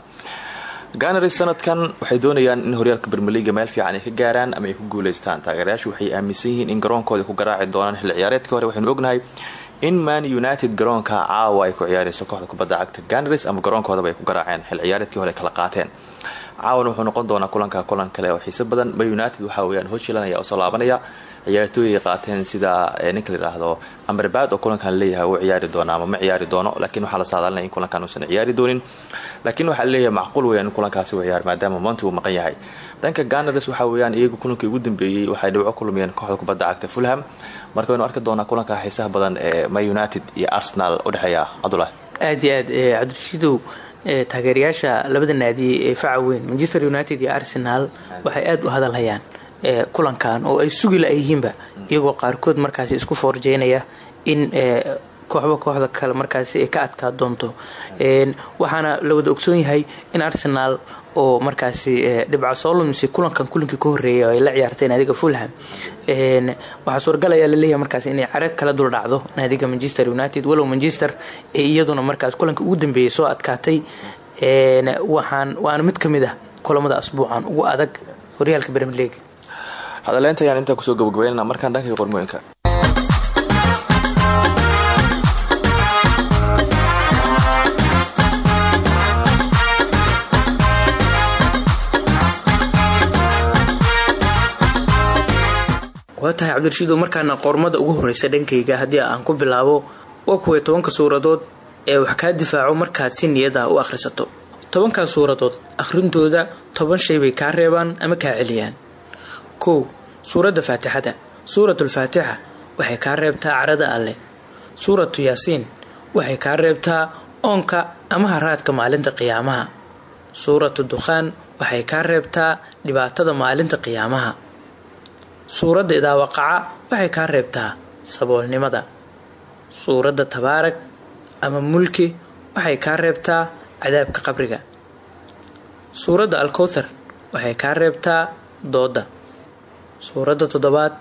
Ganari sanadkan waxay doonayaan in horyaalka bermeliga meel fiican ay ka gaaraan ama ay ku guuleystaan taageerayaashu waxay aaminsan yihiin in garoonkooda ku garaaci doonaan xilli ciyaareedkii hore waxaynu ognahay in man united garoonka caawa ay ku ciyaareyso kooxda kubadda cagta ganaris ama garoonkoodaba ay ku garaaceen. Xil ciyaareedkii hore kala qaateen. Caawan wuxuu noqon doonaa kulanka kulan kale oo xiise badan. Ma united waxa weyaan hojilan ayaa u soo laabanaya. Ciyaartooyay qaateen sida ninka la yidhaahdo amberbad oo kulankan leeyahay uu ciyaari doono ama ma ciyaari doono laakiin waxaa la saadaalinaya in kulankan uusan ciyaari doonin. Laakiin waxaa leeyahay macquul weyaan in kulankaasi uu ciyaar maadaama monti uu maqan yahay dhanka ganars waxa weyaan iyagu kulankii ugu dambeeyey waxay dhibco ku lumiyeen kooxda kubadda cagta fulham. Marka waynu arki doonaa kulanka xiisaha badan ee ma united iyo arsenal udhexeeya cabdulahi aad iyo aad cabdirashiidow taageerayaasha labada naadi ee faca weyn manchester united iyo arsenal waxay aad u hadalhayaan kulankan oo ay sugi la-yihiinba iyagoo qaarkood markaasi isku foorjeynaya in kooxba kooxda kale markaasi ay ka adkaa doonto. Waxaana la wada ogsoon yahay in arsenal oo markaasi dhibca soo lumisay kulankan kulankii ka horeeyay oo ay la ciyaarteen naadiga fulham. Waxaa suuragal ayaa la leeyahay markaas inay carag kala dul dhacdo naadiga manchester united walow manchester ee iyaduna markaas kulankii ugu dambeeyay soo adkaatay. Waxaan waana mid ka mid ah kulamada asbuucan ugu adag horyaalka bremier league. Hadaleynta ayaan intaa ku soo gabagabeynana markaan dhankay qormooyinka waa tahay cabdirashiido markaana qormada ugu horeysa dhankayga haddii aan ku bilaabo waa kuway tobanka suuradood ee wax kaa difaaco markaad si niyad ah u akhrisato. Tobankaas suuradood akhrintooda toban shay bay kaa reebaan ama kaa celiyaan. Kow suuradda faatixada suuratulfaatixa waxay kaa reebtaa carada alleh suuratu yaasiin waxay kaa reebtaa oonka ama haraadka maalinta qiyaamaha. Suuratu dukhaan waxay kaa reebtaa dhibaatada maalinta qiyaamaha suuradda idaawaqaca waxay kaa reebtaa saboolnimada. Suuradda tabaarag ama mulki waxay kaa reebtaa cadaabka qabriga. Suuradda alkowthar waxay kaa reebtaa doodda. Suuradda toddobaad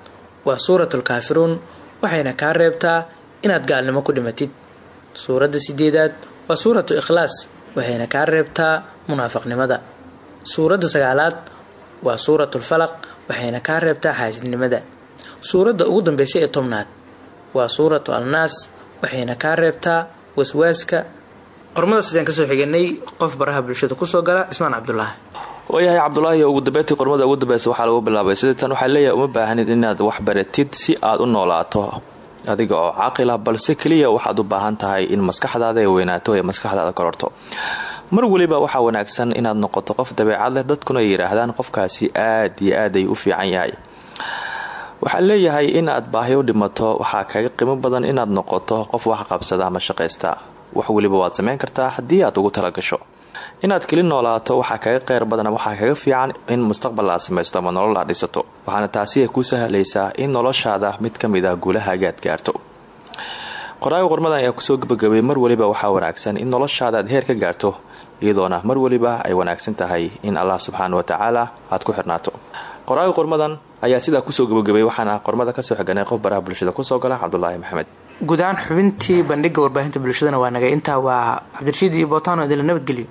waa suuratul kaafiruun waxayna kaa reebtaa inaad gaalnimo ku dhimatid. Suuradda sideedaad waa suuratu ikhlaas waxayna kaa reebtaa munaafaqnimada. Suuradda sagaalaad waa suuratul falaq waxayna kaa reebtaa xaasidnimada suuradda ugu dambeysa ee tobnaad waa suuratu alnaas waxayna kaa reebtaa waswaaska. Qormadaas ayaan ka soo xiganay qof baraha bulshada ku soo gala cismaan cabdulaahi waayahay cabdulaahi ugu dambeyntii qormada ugu dambeysa waxaa lagu bilaabay. Sida tan waxaa leeyahay uma baahanid inaad wax baratid si aad u noolaato. Adiga oo caaqil ah balse keliya waxaad u baahan tahay in maskaxdaada ay weynaato ee maskaxdaada kororto mar weliba waxaa wanaagsan inaad noqoto qof dabeecad leh dadkuna ay yidhaahdaan qofkaasi aad iyo aad ay u fiican yahay. Waxaa leeyahay inaad baahi u dhimato waxaa kaga qiimo badan inaad noqoto qof wax qabsada ama shaqaysta. Wax weliba waad samayn kartaa haddii aad ugu talagasho inaad keli noolaato waxaa kaga qeyr badan waxaa kaga fiican in mustaqbal aad samaysto ama nolol aad dhisato. Waxaana taasi ay ku sahlaysaa in noloshaada mid ka mid ah guulahaaga aad gaarto. Qoraaga qormadan ayaa ku soo gabagabay mar weliba waxaa wanaagsan in noloshaada aad heer ka gaarto iyadoona mar weliba ay wanaagsan tahay in allah subxaana watacaala aad ku xirnaato. Qoraaga qormadan ayaa sidaa ku soo gabagabay waxaana qormada ka soo xiganay qof baraha bulshada ku soo gala cabdulaahi maxamed. Guud ahaan xubintii bandhiga warbaahinta bulshadana waa nagay. Intaa waa cabdirashiid iyo bootano idinla nabadgelyo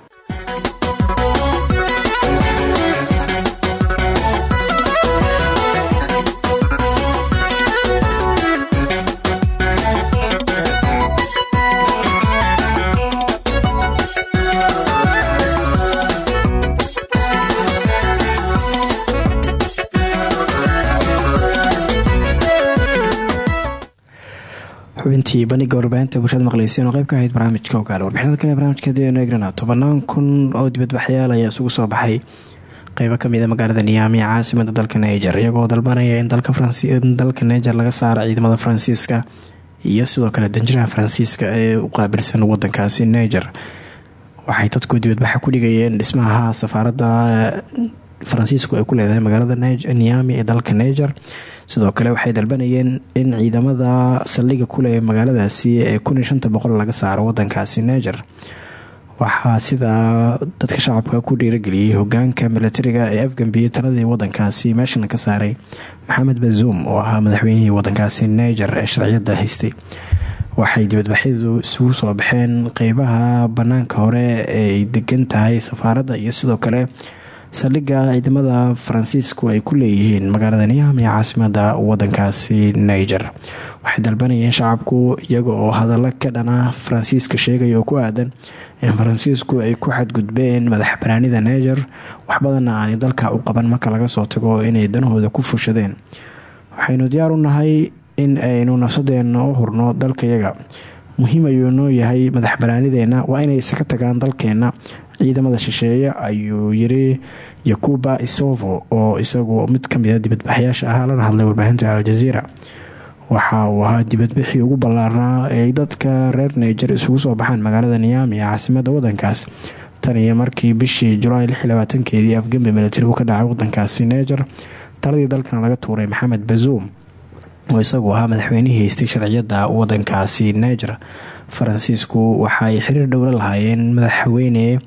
xubintii bandhiga warbaahinta bulshada maqleyseen oo qayb ka ahayd barnaamijka ogaal warbixinada kale barnamijkeednu eegrana tobanaan kun oo dibadbaxyaal ayaa isugu soo baxay. Qeybo ka mid a magaalada niyaami ee caasimada dalka niger iyagoo dalbanaya in dalka niger laga saaro ciidamada faransiiska iyo sidoo kale danjiraha faransiiska ee u qaabilsan wadankaasi niger. Waxay dadku dibadbaxa ku dhigayeen dhismaha safaarada faransiisku ay ku leedahay magaalada niami ee dalka niger sidoo kale waxay dalbanayeen in ciidamada saldhiga kule ee magaaladaasi ee kun laga saaro wadankaasi niger. Waxaa sidaa dadka shacabka ku dhiirageliyey hogaanka milatariga ee afgambiyey taladii wadankaasi meeshana ka saaray maxamed bazuum oo ahaa madaxweynihii wadankaasi niger ee sharciyada haystay. Waxay dibadbaxyadu isugu soo baxeen qeybaha banaanka hore eeay degan tahay safaaradda iyo sidoo kale saldhigga ciidamada faransiisku ay ku leeyihiin magaalada niyam ee caasimada wadankaasi niger. Waxay dalbanayeen shacabku iyaga oo hadallo ka dhana faransiiska sheegaya oo ku aadan in faransiisku ay ku xadgudbeen madax banaanida niger waxbadanna aanay dalka u qaban marka laga soo tago inay danahooda ku fushadeen. Waxaynu diyaar u nahay in aynu nafsadeena u hurno dalkayaga muhiim ayuu noo yahay madax banaanideena waa inay isaga tagaan dalkeena ciidamada shisheeye ayuu yiri yakuba isovo oo isagu mid kamida dibadbaxyaasha ahaa lana hadlay warbaahinta aljaziira waxa uu ahaa dibadbixii ugu ballaarnaa ay dadka reer niger isugu soo baxaan magaalada niyaami ee caasimada wadankaas tan iyo markii bishii julaay keedii afgembi militarigu ka dhacay wadankaasi niger. Taladii dalkana laga tuuray maxamed bazuum oo isagu ahaa madaxweynihii haystay sharciyada wadankaasi niger. Faransiisku waxaay xiriir dhowla lahaayeen madaxweyne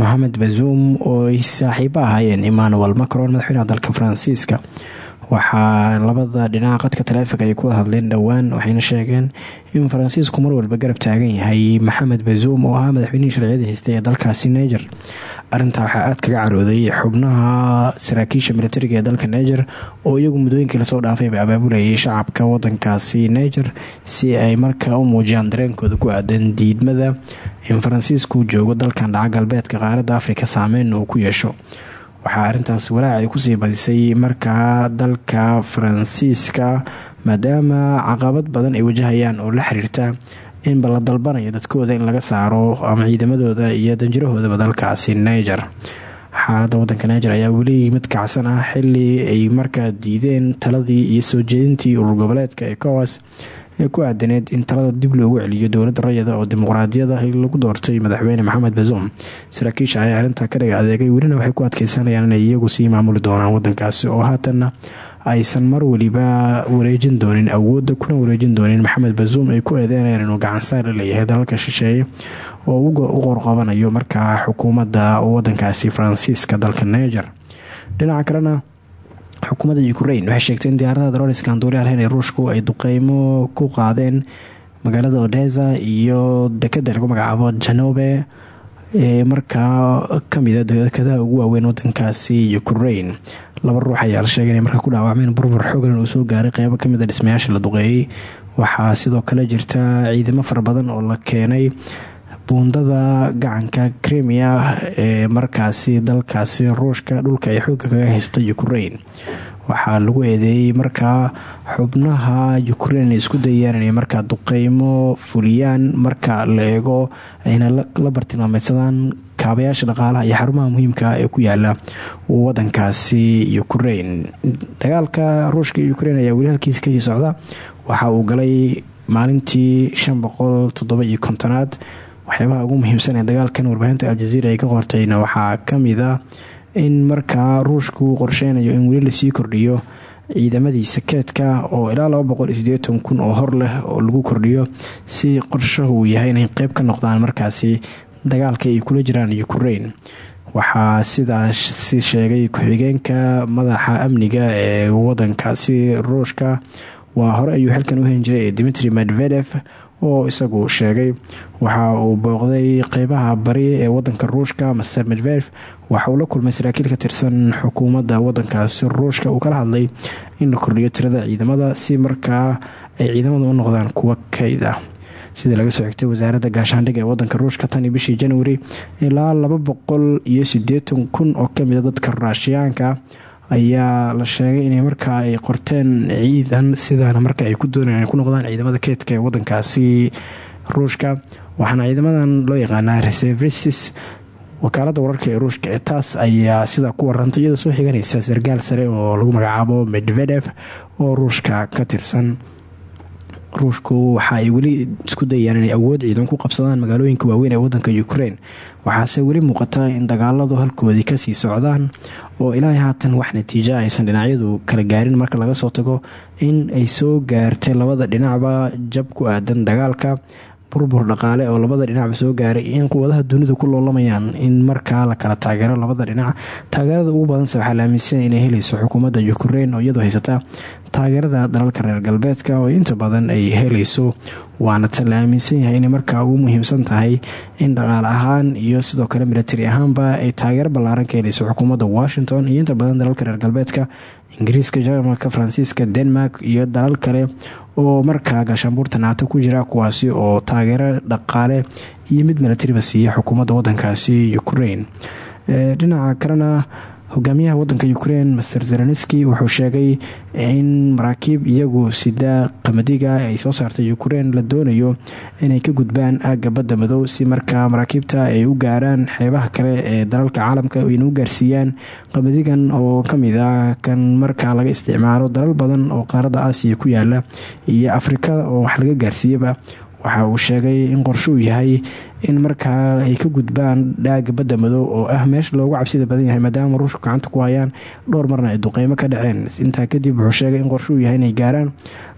mohamed bazuum oo saaxiibo ahaayeen emmanuel macron madaxweynaha dalka faransiiska waxaa labada dhinaca qadka taleefonka ay ku hadleen dhowaan waxayna sheegeen in faransiisku mar walba garab taagan yahay. Maxamed bazuum oo ahaa madaxweynihii sharciyada haystay ee dalkaasi niger. Arintaa waxaa aada kaga carooday xubnaha saraakiisha militariga ee dalka niger oo iyagu muddooyinkii la soo dhaafayba abaabulayay shacabka wadankaasi niger si ay markaa u muujiyaan dareenkooda ku aadan diidmada in faransiisku joogo dalkan dhaca galbeedka qaaradda afrika saameyn uu ku yeesho waxaa arintaas walaac ay ku sii badisay markaa dalka faransiiska maadaama caqabad badan ay wajahayaan oo la xiriirta inba la dalbanayo dadkooda in laga saaro ama ciidamadooda iyo danjirahoodaba dalkaasi niger. Xaalada wadanka niger ayaa weli mid kacsan ah xili ay markaa diideen taladii iyo soo jeedintii urur goboleedka ecowas ee ku aadaneed in talada dib loogu celiyo dowladda rayada oo dimuqraadiyada lagu doortay madaxweyne maxamed bazoum. Saraakiisha ayaa arrintaa ka dhiga adeegay welina waxay ku adkeysanayaan inay iyagu sii maamuli doonaan wadankaasi oo haatanna aysan mar weliba wareejin doonin awoodda kuna wareejin doonin maxamed bazuum ay ku eedeynayaan inuu gacansaar leeyahay dalalka shisheeye oo u qorqabanayo markaa xukuumadda wadankaasi faransiiska dalka niger. Dhinaca kalena xukuumadda ukrain waxay sheegtay in diyaaradaha daroniska duuliyaal ee ruushku ay duqeymo ku qaadeen magaalada odesa iyo dekada lagu magacaabo janobe ee markaa kamida dekadaha ugu waaweyn wadankaasi ukrain laba ruux ayaa la sheegay inay markaa ku dhaawacmeen burbur xooglan uu soo gaaray qeybo ka mid a dhismayaasha la duqeeyey. Waxaa sidoo kale jirta ciidamo fara badan oo la keenay buundada gacanka kremia ee markaasi dalkaasi ruushka dhulka ay xooga kaga haysta ukrain waxaa lagu eedeeyey markaa xubnaha ukrain ay isku dayayaan inay markaa duqeymo fuliyaan marka la eego ayna la bartilmaameysadaan kaabayaasha dhaqaalaha iyo xarumaha muhiimka ee ku yaalla wadankaasi ukrain dagaalka ruushka iyo ukrain ayaa weli halkiisa ka sii socda. Waxa uu galay maalintii shan boqol iyo kontonaad waxyaabaha ugu muhiimsan ee dagaalkan warbaahinta aljaziira ay ka qortayna waxaa ka mid a in markaa ruushku qorsheynayo in weli la sii kordhiyo ciidamadiisa keedka oo ilaa kun oo hor leh oo lagu kordhiyo si qorshahu yahay inay qeyb ka noqdaan markaasi dagaalka ay kula jiraan ukrain waxaa sidaasi sheegay ku-xigeenka madaxa amniga ee wadankaasi ruushka waa hore ayuu xilkan u heli jiray dimitri medvedef oo isagu sheegay waxa uu booqday qeybaha bari ee wadanka ruushka master medvedef waxa uu la kulmay saraakiil ka tirsan xukuumadda wadankaasi ruushka uu kala hadlay in la kordhiyo tirada ciidamada si markaa ay ciidamadu u noqdaan kuwo kayd ah sidii laga soo xigtay wasaaradda gaashaandhig ee wadanka ruushka tan bishii januari ilaa laba boqol iyo sideetan kun oo kamida dadka raashiyaanka ayaa la sheegay inay markaa ay qorteen ciidan sidaana marka ay ku doonayaan ay ku noqdaan ciidamada keedka ee wadankaasi ruushka. Waxaana ciidamadan loo yaqaanaa reservistis wakaalada wararka ee ruushka ee taas ayaa sidaa ku warantay iyadoo soo xiganaysa sargaal sare oo lagu magacaabo medvedef oo ruushka ka tirsan ruushku waxa ay weli isku dayayaan inay awood ciidan ku qabsadaan magaalooyinka waaweyn ee wadanka ukrain waxaase weli muuqata in dagaaladu halkoodii ka sii socdaan oo ilaa haatan wax natiijo aysan dhinacyadu kala gaarin. Marka laga soo tago in ay soo gaartay labada dhinacba jab ku aadan dagaalka burbur dhaqaale oo labada dhinacba soo gaaray in quwadaha dunidu ku loolamayaan in markaa la kala taageero labada dhinac taageerada ugu badanse waxaa la inay helayso xukuumadda ukrain oo iyadoo haysata taageerada dalalka reer galbeedka oo inta badan ay helayso waana ta la aaminsan yahay inay markaa ugu muhiimsan tahay in dhaqaale ahaan iyo sidoo kale milatari ahaanba ay taageero ballaaran ka helayso xukuumadda washington iyo inta badan dalalka reer galbeedka ingiriiska jarmalka faransiiska denmark iyo dalal kale oo markaa gaashaanbuurta naato ku jira kuwaasi oo taageero dhaqaale iyo mid milatariba siiya xukuumadda wadankaasi ukraine. Dhinaca kalena hogaamiyaha wadanka ukraine master zelenski wuxuu sheegay in maraakiib iyagu sida qamadiga ay soo saartay ukraine la doonayo inay ka gudbaan aagga badda madow si markaa maraakiibta ay u gaaraan xeebaha kale ee dalalka caalamka ayna u gaarsiiyaan qamadigan oo ka mid ah kan markaa laga isticmaalo dalal badan oo qaaradda aasiya ku yaalla iyo afrika oo wax laga gaarsiiyaba waxa uu sheegay in qorshuu yahay in markaa ay ka gudbaan dhaaga badda madow oo ah meesha loogu cabsida badan yahay maadaama ruushku gacanta ku hayaan dhowr marna ay duqeymo ka dhaceen. Intaa kadib wuxuu sheegay in qorshuu yahay inay gaaraan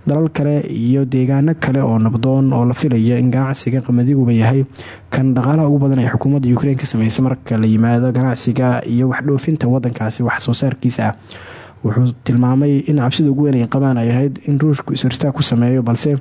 dalal kale iyo deegaano kale oo nabdoon oo la filaya in ganacsiga qamadiguba yahay. Kan dhaqaalaha ugu badan ee xukuumadda ukrein ka sameysa marka la yimaado ganacsiga iyo waxdhoofinta wadankaasi wax soo saarkiisa ah. Wuxuu tilmaamay in cabsida ugu weyn ay qabaan ay ahayd in ruushku is-hortaag ku sameeyo balse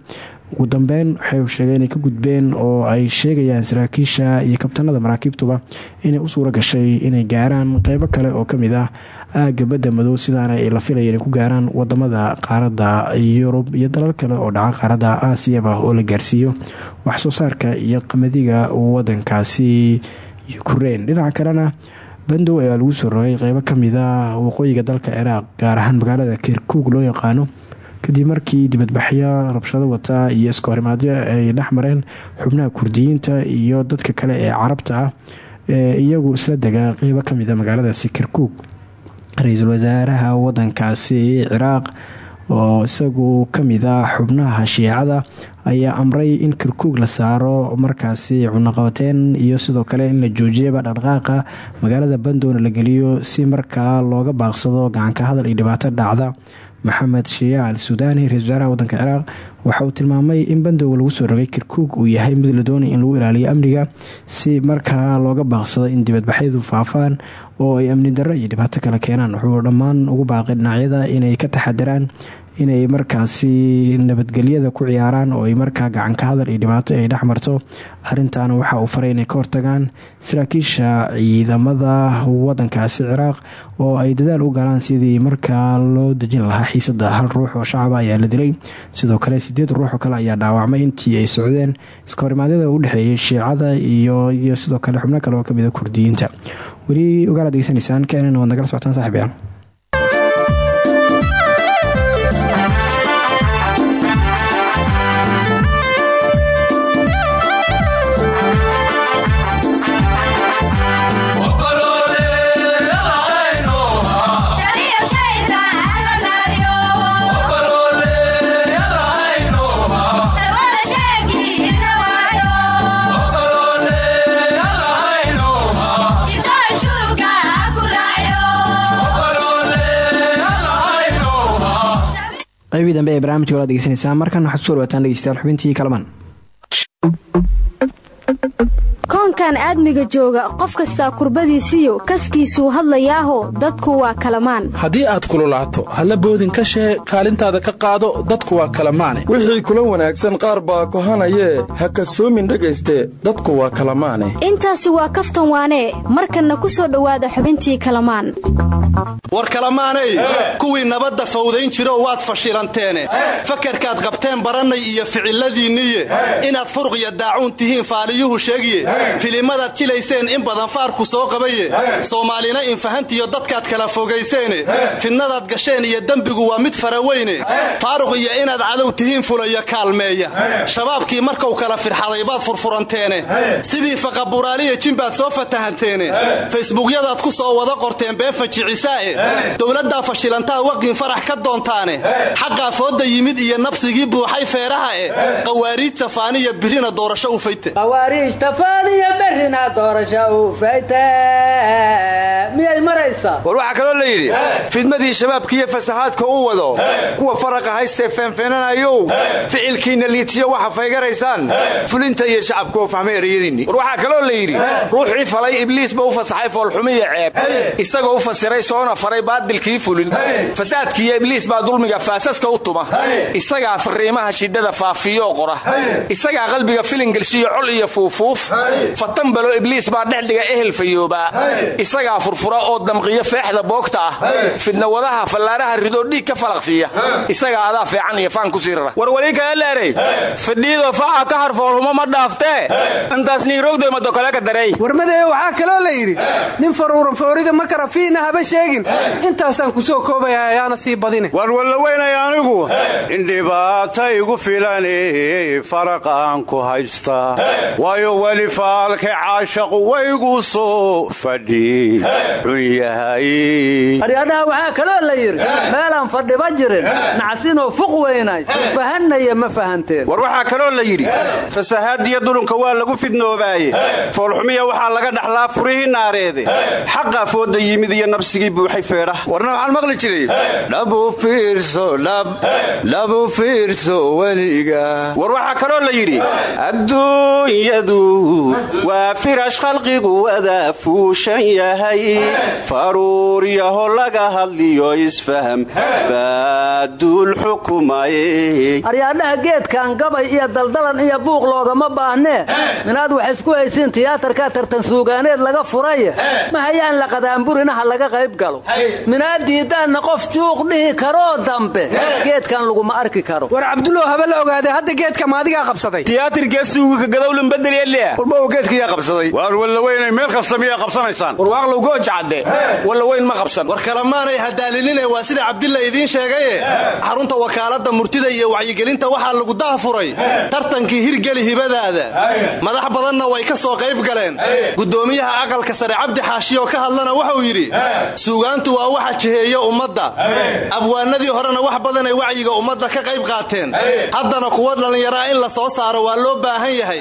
ugu dambeyn waxay sheegeen inay ka gudbeen oo ay sheegayaan saraakiisha iyo kabtanada maraakiibtuba inay u suura gashay inay gaaraan qeybo kale oo ka mid ah aagga badda madow sidaana la filaya inay ku gaaraan waddamada qaaradda yurub iyo dalal kale oo dhaca qaaradda aasiyaba oo la gaarsiiyo wax soo saarka iyo qamadiga wadankaasi ukrein dhinaca kalena bandow ayaa lagu soo rogay qeybo ka mid a waqooyiga dalka ciraaq gaar ahaan magaalada kirkuug loo yaqaano kadib markii dibadbaxyo rabshado wata iyo iskahorimaadyo ay dhex mareen xubnaha kurdiyiinta iyo dadka kale ee carabta ah ee iyagu isla dega qeybo kamida magaaladaasi kirkuug ra'iisul wasaaraha wadankaasi ciraaq oo isagu ka mid ah xubnaha shiicada ayaa amray in kirkuug la saaro markaasi cunaqabateen iyo sidoo kale in la joojiyaba dhaqdhaqaaqa magaalada bandowna la geliyo si markaa looga baaqsado gacanka hadal iyo dhibaato dhacda maxamed shiya al sudaani ra'isul wasaaraha wadanka ciraaq waxa uu tilmaamay in bandowga lagu soo rogay kirkuug uu yahay mid la doonay in lagu ilaaliyo amniga si markaa looga baaqsado in dibadbaxyadu faafaan oo ay amni darro iyo dhibaato kale keenaan. Wuxuu dhammaan ugu baaqay dhinacyada inay ka taxadiraan inay markaasi nabadgelyada ku ciyaaraan oo ay markaa gacanka hadal iyo dhibaato ay dhex marto. Arintaana waxa uu faray inay ka hortagaan saraakiisha ciidamada wadankaasi ciraaq oo ay dadaal u galaan sidii markaa loo dejin lahaa xiisada hal ruux oo shacaba ayaa la dilay. Sidoo kale sideed ruux kale ayaa dhaawacmay intii ay socdeen. Iskahorimaadada u dhexeeyay shiicada iyo sidoo kale xubno kale oo kamida kurdiyiinta. Weli ogaala degeysanaysaan keenana waad socotaan saaxiibayaal qaybii dambe ee barnaamijka walaad degeysanaysaan markan waxaad ku soo dhawaataan dhegeystayaal xubintii kalaman koonkan aadmiga jooga qof kastaa kurbadiisiyo kaskiisuu hadlayaaho dadku waa kalamaan. Haddii aad kululaato halla boodin ka shee kaalintaada ka qaado dadku waa kalamaane. Wixii kula wanaagsan qaar baa kohanayee ha kasoomin dhegayste dadku waa kalamaane. Intaasi waa kaftan waanee markanna ku soo dhowaada xubintii kalamaan. War kalamaanay kuwii nabadda fawdayn jiro waad fashilanteene fakarkaad qabteen barannay iyo ficiladiinniye inaad furuqiyo daacuun tihiin faaliyuhu sheegiye filimadaad jilayseen in badan faarku soo qabaye. Soomaalina infahantiyo dadkaad kala fogayseene fidnadaad gasheen iyo dembigu waa mid faraweyne faaruq iyo inaad cadow tihiin fulaya kaalmeeya. Shabaabkii markuu kala firxaday baad furfuranteene sidii faqaburaaliya jimbaad soo fatahanteene faysbuukyadaad ku soo wada qorteen been fajicisaa'e dowladdaa fashilantaa waqiin farax ka doontaane xaqaa fooda yimid iyo nabsigii buuxay feeraha. E qawaariij jafaaniya birina doorasho u fayte berrina doorasha u fayta miyay maraysaa war waxaa kaloo la yidhi fidmadii shabaabkiiyo fasahaadka u wado kuwa faraqa haystee feenfeenanayow ficilkiinna liitiyo waxa faygaraysaan fulinta iyo shacabku oo fahmay ereyadiinni war waxaa kaloo la yidhi ruuxii falay ibliis ba u fasaxay foolxumiya ceeb. Isagoo u fasiray soona faray baadilkii fulin. Fasaadkiiyo ibliis baa dulmiga faasaska u tuma. Isagaa fariimaha shidhada faafiyoo qora. Isagaa qalbiga filingelshiyo col iyo fuufuuf fatambalo ibliis baa dhexdhiga ehel fayoobaa isagaa furfura oo damqiyo feexda boogta ah. Fidnawadaha fallaaraha ridoo dhiig ka falaqsiiya. Isagaa adaa feecan iyo faan ku sii rara. War wali kaa leeray. Fidhiidoo faca ka harfoolhumo ma dhaaftee intaas niirogdoy madokale ka daray. Warmadeeyo waxaa kaloo la yidhi nin faruuran foorida ma kara fiina haba sheegin. Intaasaan ku soo koobaya ayaana sii badine. War wallaweynay anigu in dhibaata igu filan faraqaan ku haystaa waayo weli faalka caashaqu waygu soo fadhi. Xun yahay. Aryadhaha waxaa kaloo la yidhi meelaan fadhiba jirin. Nacasinoo fuq weynay. Fahanaya ma fahanteen. War waxaa kaloo la yidhi fasahaadiyo dulunka waa lagu fidnoobaaye. Foolxumiya waxaa laga dhaxlaa furihii naareede. Xaqaa fooda yimid iyo nabsigii buuxay feedhaha warna waxaan maqli jiray. Dhabu fiirso weliga. War waxaa kaloo la yidhi adduunyadu waa firash khalqigu wada fuushan yahay. Faruur yaho laga hadliyo isfaham. Baaduul xukumaye aryaadhaha geedkan gabay iyo daldalan iyo buuq loogama baahnee minaad wax isku haysiin tiyaatarkaa tartan suugaaneed laga furaye ma hayaan la qadaanburinaha laga qayb galo? Minaad diiddaanna qof juuq dhihi karoo dambe? Geedkan laguma arki karo. War cabdulow haba la ogaadee hadda geedka maadigaa qabsaday? Tiyaatarkee suuga gadowlan bedelyeelea warbaw wallaweynay meel kasta miyaa qabsanaysaan? Warwaaqlow gooja cadde wallaweyn ma qabsan. War kalemaanay hadaalinine waa sida cabdilla idiin sheegaye xarunta wakaaladda murtida iyo wacyigelinta waxaa lagu daahfuray tartankii hirgeli hibadaada. Madax badanna way ka soo qayb galeen. Gudoomiyaha aqalka sare cabdi xaashiyoo ka hadlana wuxuu yidhi suugaantu waa waxa jiheeya ummadda. Abwaanadii horena wax badanay wacyiga ummadda ka qayb qaateen. Haddana kuwa dhallinyaraa in la soo saaro waa loo baahan yahay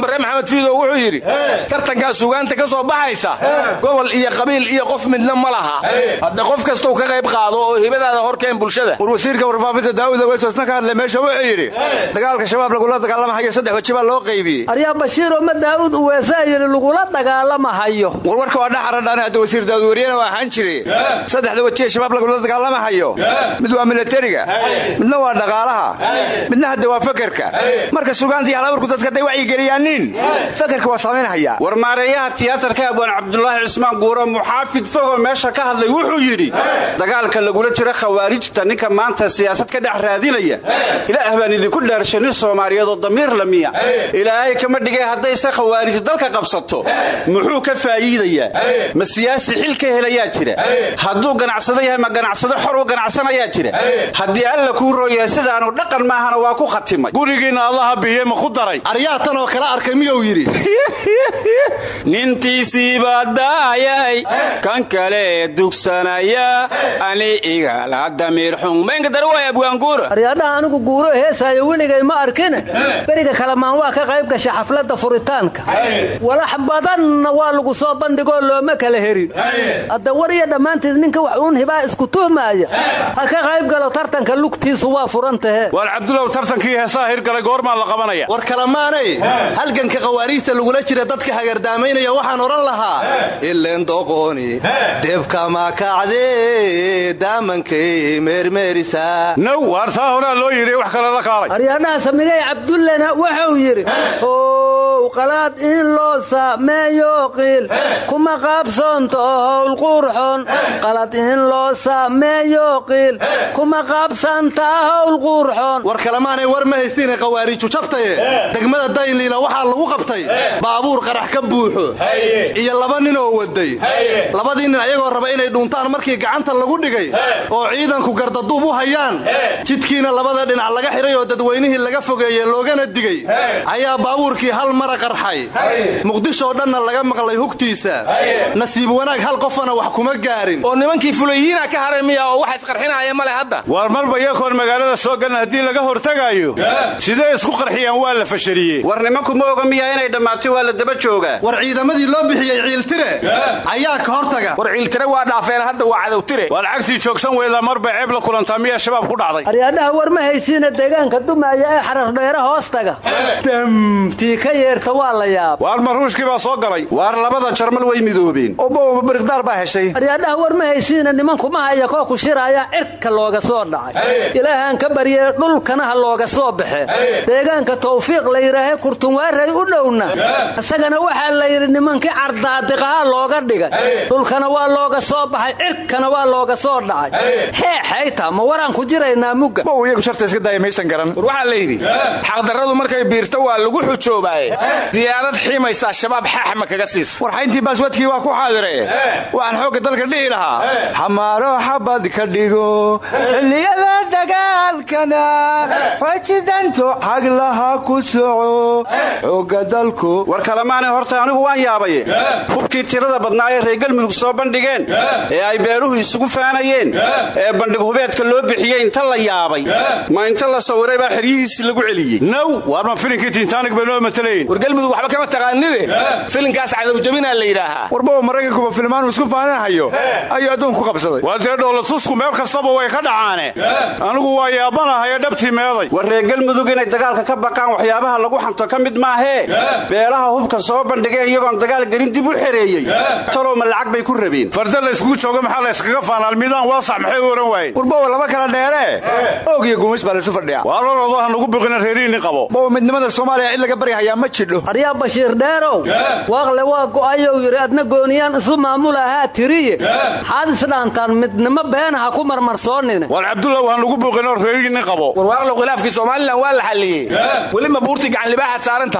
abwaanbarre maxamed fiidow wuxuu yidhi tartankaa suugaanta ka soo baxaysa gobol iyo qabiil iyo qof midna ma laha. Hadda qof kastou ka qayb qaado oo hibadaada horkeen bulshada. War wasiirka warfaafinta daawuda weysosna ka hadlay meesha wuxuu yidhi dagaalka shabaab lagula dagaalamahayo saddex baa loo qaybiyey. Aryaa bashiiroo ma daa'uud uweesaa yidhi lagula dagaalamahayo warwarka waa dhaxaradhaan hadda wasiir daadwaryana waa ahaan jire saddexda wejiye shabaab lagula dagaalamahayo mid waa milatariga midna waa dhaqaalaha midna hadda waa fakerka marka sugaantii halabarku dadka hadday wacyigeliyaanin fakerka waa samaynhayaa war maareeyaha tiyaatarka abwaan cabdulaahi cismaan guuro muxaafid fogoo meesha ka hadlay wuxuu yidhi dagaalka lagula jiro khawaarijta ninka maanta siyaasad ka dhex raadinaya. Ilaah baan idinku dhaarshay nin soomaaliyeed oo damiir lamiya ilaahay kama dhigay haddayse khawaarij dalka qabsato. Muxuu ka faa'iidayaa ma siyaasi xil ka helayaa jira? Hadduu ganacsado yahay ma ganacsado xor u ganacsanayaa jira? Haddii alla kuu rooyahay sidaanu dhaqan maahana waa ku khatimay. Gurigiinna allaha biye ma ku daray. Aryaa tan oo kala arkay miyuu yidhi? [LAUGHS] Nintiisiibaa daayay kan kale dugsanaya ani igala damiir aryaadhaha anigu guuro heesaayo weligay ma arkine. Beriga kalamaan waa ka qayb gasha xafladda furitaanka. Walax badanna waa lagu soo bandhigoo looma kala herin. Hadda war iyo dhammaantiis ninka wax uun hibaa isku tuhmaaya ha ka qayb galo tartanka lugtiisu waa furan tahe waar cabdulow tartankii heesaha hirgalay goormaa la qabanaya. War kalamaanay halganka khawaariijta lagula jira dadka hagardaamaynaya waxaan odhan lahaa ileen doqooni deebkama kacdee daamankay meermeerisaa naw waar taa horaa loo yidhi wax kale la kaalay. Aryaadhaha samigay cabdullena wuxuu yidhi qalaad in loo sameeyo qiil. Kuma qaabsoonto howl quurxoon. Qalad in loo sameeyo qiil. Kuma qaabsantaa howl quurxoon. War kalemaanay war ma haystiine khawaariiju jabtaye. Degmada daynliila waxaa lagu qabtay baabuur qarax ka buuxo. Iyo laba nin oo waday labadii nin ayagoo raba inay dhuuntaan markii gacanta lagu dhigay oo ciidanku gardaduub u hayaan. Jidkiina labada dhinac laga xidhay oo dadweynihii laga fogeeye loogana digay. Ayaa baabuurkii hal mara qarxay. Muqdishoo dhanna laga maqlay hugtiisa. Nasiib wanaag hal qofana wax kuma gaarin. Oo nimankii fulayiina ka haray miya oo wax isqarxinaya male hadda. Waar marba yakoon magaalada soo galan haddii laga hortagaayo. Sidee isku qarxiyaan waa la fashariyey war nimanku ma oga miyaa inay dhammaatay? Waa la daba joogaa. War ciidamadii loo bixiyey ciiltire. Ayaa ka hortaga. War ciiltire waa dhaafeen hadda waa cadowtire. Waa lacagtii joogsan weyda marba ceeb la kulantaa miyaa shabaab ku dhacday? Aryaadhaha war ma haysiina deegaanka dumaaya ee xarardheere hoostaga damtii ka yeerta waa la yaab. Waar maruushkii baa soo galay? Waar labada jarmal way midoobeen. Obowa bariqdaar baa heshay. Aryaadhaha war ma haysiina nimankumaha iyo koo ku shiraaya cirka looga soo dhacay. Ilaahaan ka baryee dhulkanaha looga soo baxe deegaanka tawfiiq la yidhaahe kurtunwaaray u dhowna isagana waxaa la yidhi nimankii cardaadiqaha looga dhigay dhulkana waa looga soo baxay. Cirkana waa looga soo dhacay. Heexayta ma waraan ku jiraynaa mugga. Bow iyagu sharta iska daaya maysan garan war waxaa la yidhi xaqdarradu markay biirto waa lagu xujoobaaye diyaarad xiimaysaa shabaab xaaxma kaga siisa warxayntii baaswadkii waa ku xaadire. Waxaan xoogga dalka dhihi lahaa. Xamaaro xabad ka dhigo xilliyada dagaalkana. Xojidanto xaglaha ku soco xoogga dalku war kalemaanay horta anigu waan yaabaye. Hubkii tirada badnaa ee reer galmudug soo bandhigeen. Ee ay beeluhu isugu faanayeen. Ee bandhig hubeedka loo bixiyey inta la yaabay. Ma inta la sawiray baa xeryihiisii lagu celiyey. Naw waarma filinkii tintanig bay noo matalayn war galmudug waxba kama taqaanide filinkaas cadowjabinaa la yidhaahaa. Warbow maraykankuba filmaanu isku faananahayo ayuu adduunku qabsaday. Waa dee dhowlatusku meel kastaba way ka dhacaane. Anigu waa yaabanahaye dhabtii meeday. War reer galmudug inay dagaalka ka baqaan waxyaabaha lagu xanto ka mid maahee beelaha hubka soo bandhigeen iyagoon dagaal gelin dib u xereeyey. Talow ma lacag bay ku rabeen. Farda la yskugu jooga maxaa la yskaga faanaal midaan waasax maxay u ohan waayeen warbow laba kala dheere. Oog iyo gumays baa laysu fadhiya waa loloodo ha nugu biqina reerihiinni qabo. Bow midnimada soomaaliya in laga baryahayaa ma jidho. Aryaa bashiir dheerow. Waaqle waa go'ayow yidhi adna gooniyaan isu maamulahaa tiriye. Xaad isdhaantaan midnimo beenaha ku marmarsoonine war cabdulla waa nugu biqino reerihiinni qabo. War waaqle khilaafkii somalilan waa la xalliyey. Weli ma buurtii gacan libaaxaad saaranta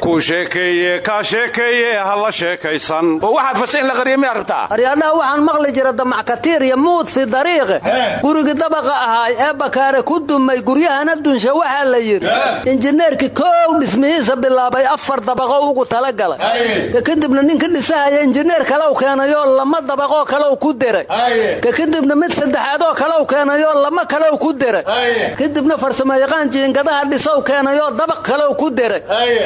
kuu sheekeeye kaa sheekeeye ha la sheekaysan. Oo waxaad fasha in la qariya miyaa rabtaa? Aryaadhaha waxaan maqli jira damackatiir iyo muud fi dariiqe gurigii dabaqa ahaay ee bakaare ku dumay guryahana dunsha waxaa la yidhi injineerkii koow dhismihiisa bilaabay afar dabaqo ugu talagalay. Ka kadibna ninka dhisahaya injineer kalew keenayoo lama dabaqoo kalew ku deray ka kadibna mid saddexaadoo kalew keenayoo lama kalew ku deray kadibna farsamayaqaan jiingadaha dhisow keenayoo dabaq kalew ku deray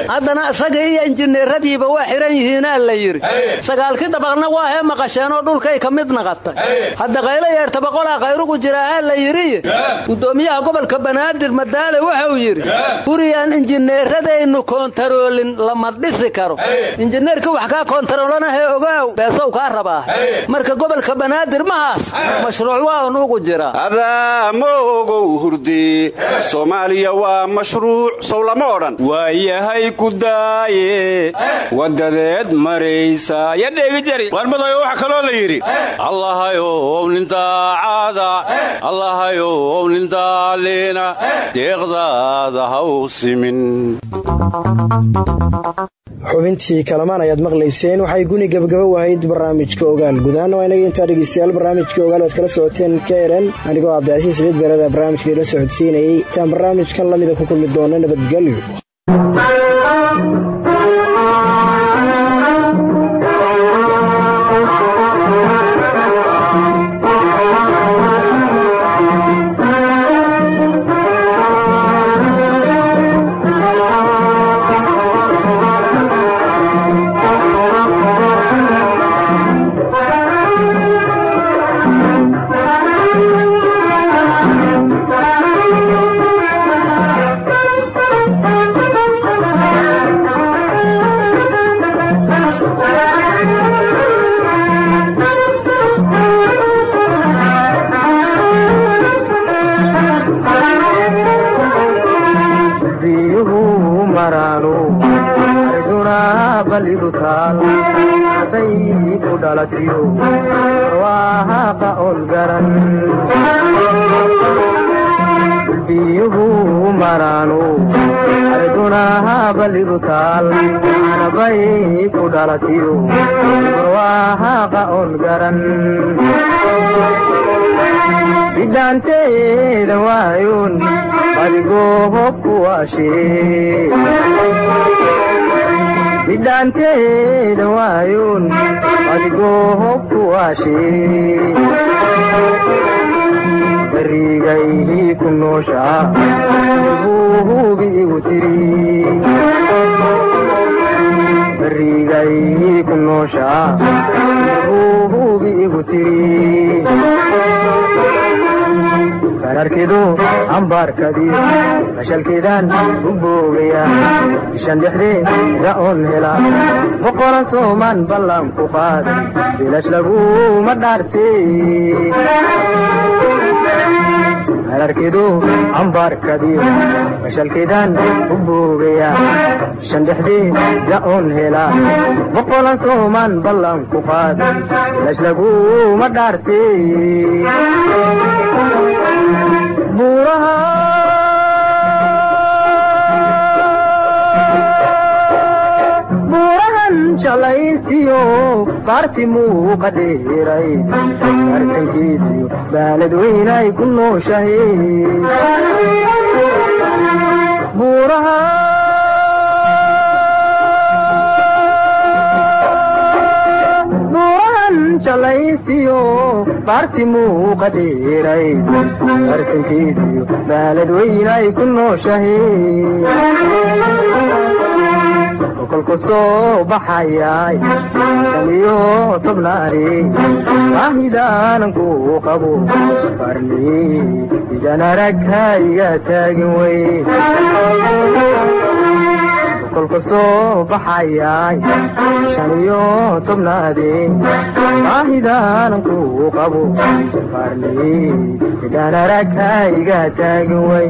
haddana isaga iyo injineeradiiba waa xihan yihiinaa la yidhi. Sagaalkii dabaqna waa hee maqasheenoo dhulkay ka mid naqatay hadda qaylo yeerta boqolaa khayrugu jiraahaa la yidhiye gudoomiyaha gobolka banaadir madaale wuxuu yidhi guriyaan injineeradaynu koontaroolin lama dhisi karo. Injineerka wax kaa koontaroolanahe ogaaw beesow kaa rabaa. Marka gobolka banaadir mahaas mashruuc waan ugu jira lama odhan. Waayahay ku daaye wadadeed maraysa yadheegi jari. Warmadayo waxa kaloo la yidhi. Allahayow nin daacada allahayow nin daaliina deeqdaada haw simin xubintii kalamaan ayaad maqlayseen. Waxay guni gabagaba wahayd barnaamijka ogaal. Gudahaan waa inaga intaa dhegeystayaal barnaamijka ogaal oad kala socoteen ka eren anigoo cabdicasiis sideed beerada barnaamijka ila socodsiinayay. Intaan barnaamijkan lamida ku kulmi doono nabadgelyo biyuhu maraanu ardunaha balidu taal anabay ku dhalatiyo barwaahaqa on garan bidhaanteeda waayun badigoo hobku waashee bidhaanteeda waayun badigoo hobku waashee barigaydii ku nooshaa buu hubi igu tiri barigay ku nooshaa buubi igu tiri bararkidu ambaarkadii mashalkeedaan u boogaya bishan dhexdeeda oon hela. Boqolan soomaan ballan ku qaad. Bilash laguma dhaartee bararkidu ambaarkadii mashalkeedaan u boogaya bishan dhexdeeda oon hela boqolan soomaan ballan ku qaad bilash laguma dhaartee buuraha jalaysiyo qaarti muuqa dheeray arkankiisiyo baalad weynay ku nooshahe buuraha buurahan jalaysiyo qaarti muuqa dheeray arkankiisiyo baalad weynay ku nooshahe kolku soo baxayay. Saniyo tobnaari baahidaanan ku qabo farni idan aragkaiga taagin wey. Kolku soo baxayay. Ku qabo farni idan taagin wey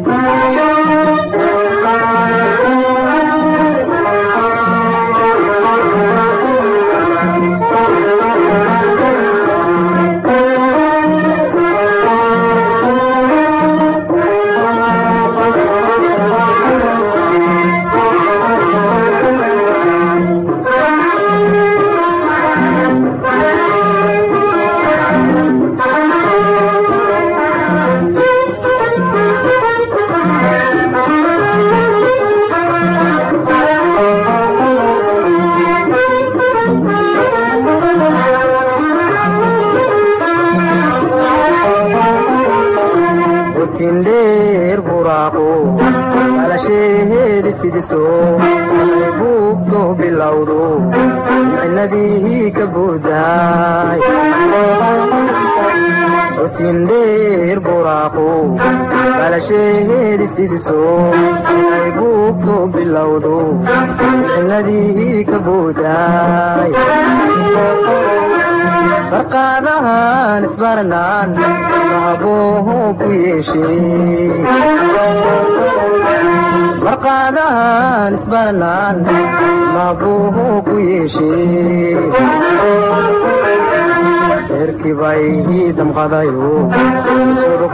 ka buudaay tindheer buraaqo dhalasheedi fidiso buugto bilowdo micnadii ka buudaay farqaadahan isbarnaan mahabooho ku yeeshee farqaadahan isbarnaan mahabooho ku yeeshee. Reerkii bay damqadayo sooda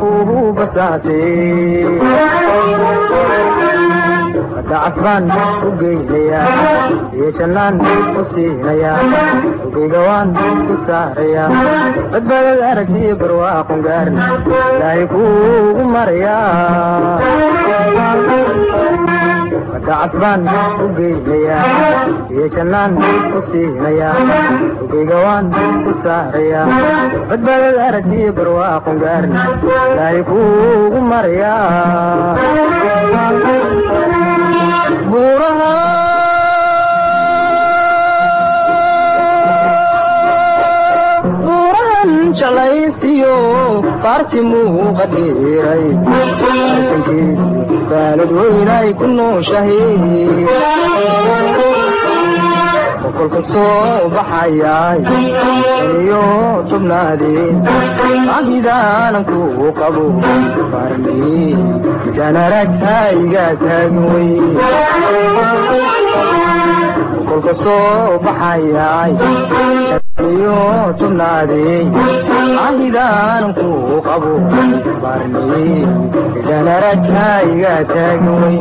kugu basaasee dacasbaan u geynayaa iyo jannaan u siinayaa ogeyga waan ku saarayaa badbaadad aragtiyo barwaaqon gaarna ilaahay kuugu marayaa. Dacasbaan u geynayaa iyo jannaan u siinayaa ogeyga waan ku saarayaa badbaadad aragtiyo barwaaqon gaarna ilaahay kuugu marayaa jalaysiyo qaarti muuqa dheeray. Baalad weynay ku nooshahe boqolka soo baxayay iyo tobnaadeen baahidaanan ku qabo farmi midaan aragtaiga taagin wey. Boqolka soo baxayay iyo tobnaadeen baahidaanan ku qabo farmi midaan aragtaiga taagin wey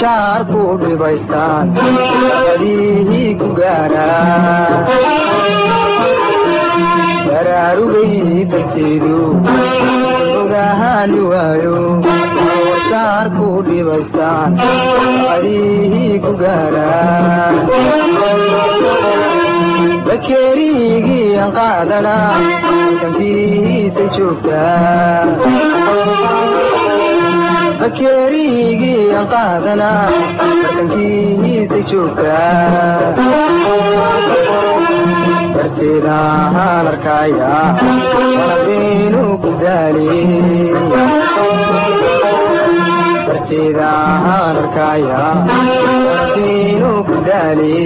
shaar ku dhibaystaan abadihii ku gaaraan baraarugay darteedu ogahaani waayo shaar ku dhibaystaan abadihii ku gaaraan bakeerigii aan qaadana kankiisa joogtaa bakeerigii aan qaadana kankiisa joogtaa darteeda ahaan arkaya waladeenu ku daali darteeda ahaan arkaya waladeenu ku daali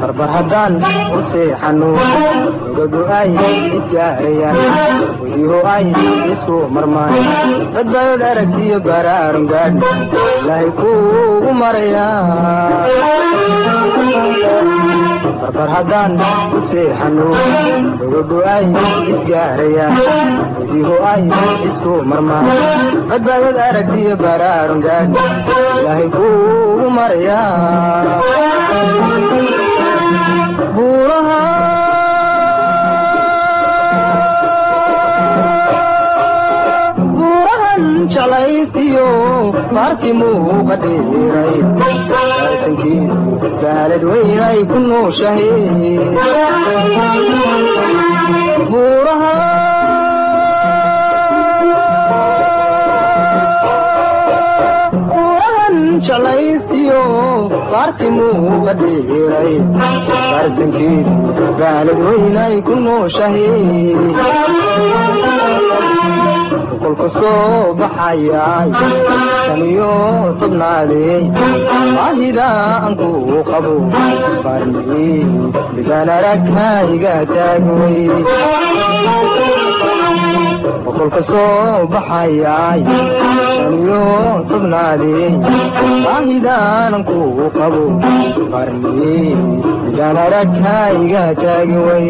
barbar haddaan u seexanno ogagu ay isgaarayaan weliho ay isku marmaan badbaadad aragtiyo baraarun gaadh ilaahay kuugu marayaan barbar haddaan u seexanno ogagu ay isgaarayaan weliho ay isku marmaan badbaadad aragtiyo baraarun gaadh ilaahay kuugu marayaan jalaysiyo baarkii muuqa dheeray aatankii baalad weynay ku nooshahe buuraha jalaysiyo baarkii muuqa dheeray baartankeedu baalad weynay ku nooshahe boqolka soo baxayay shan iyo baahida aan qabo baarmii midaan araghayga taagway boqolka soo baxayay shan iyo tobnaadey baahidaanan ku qabo baarmii midaan araghayga taagway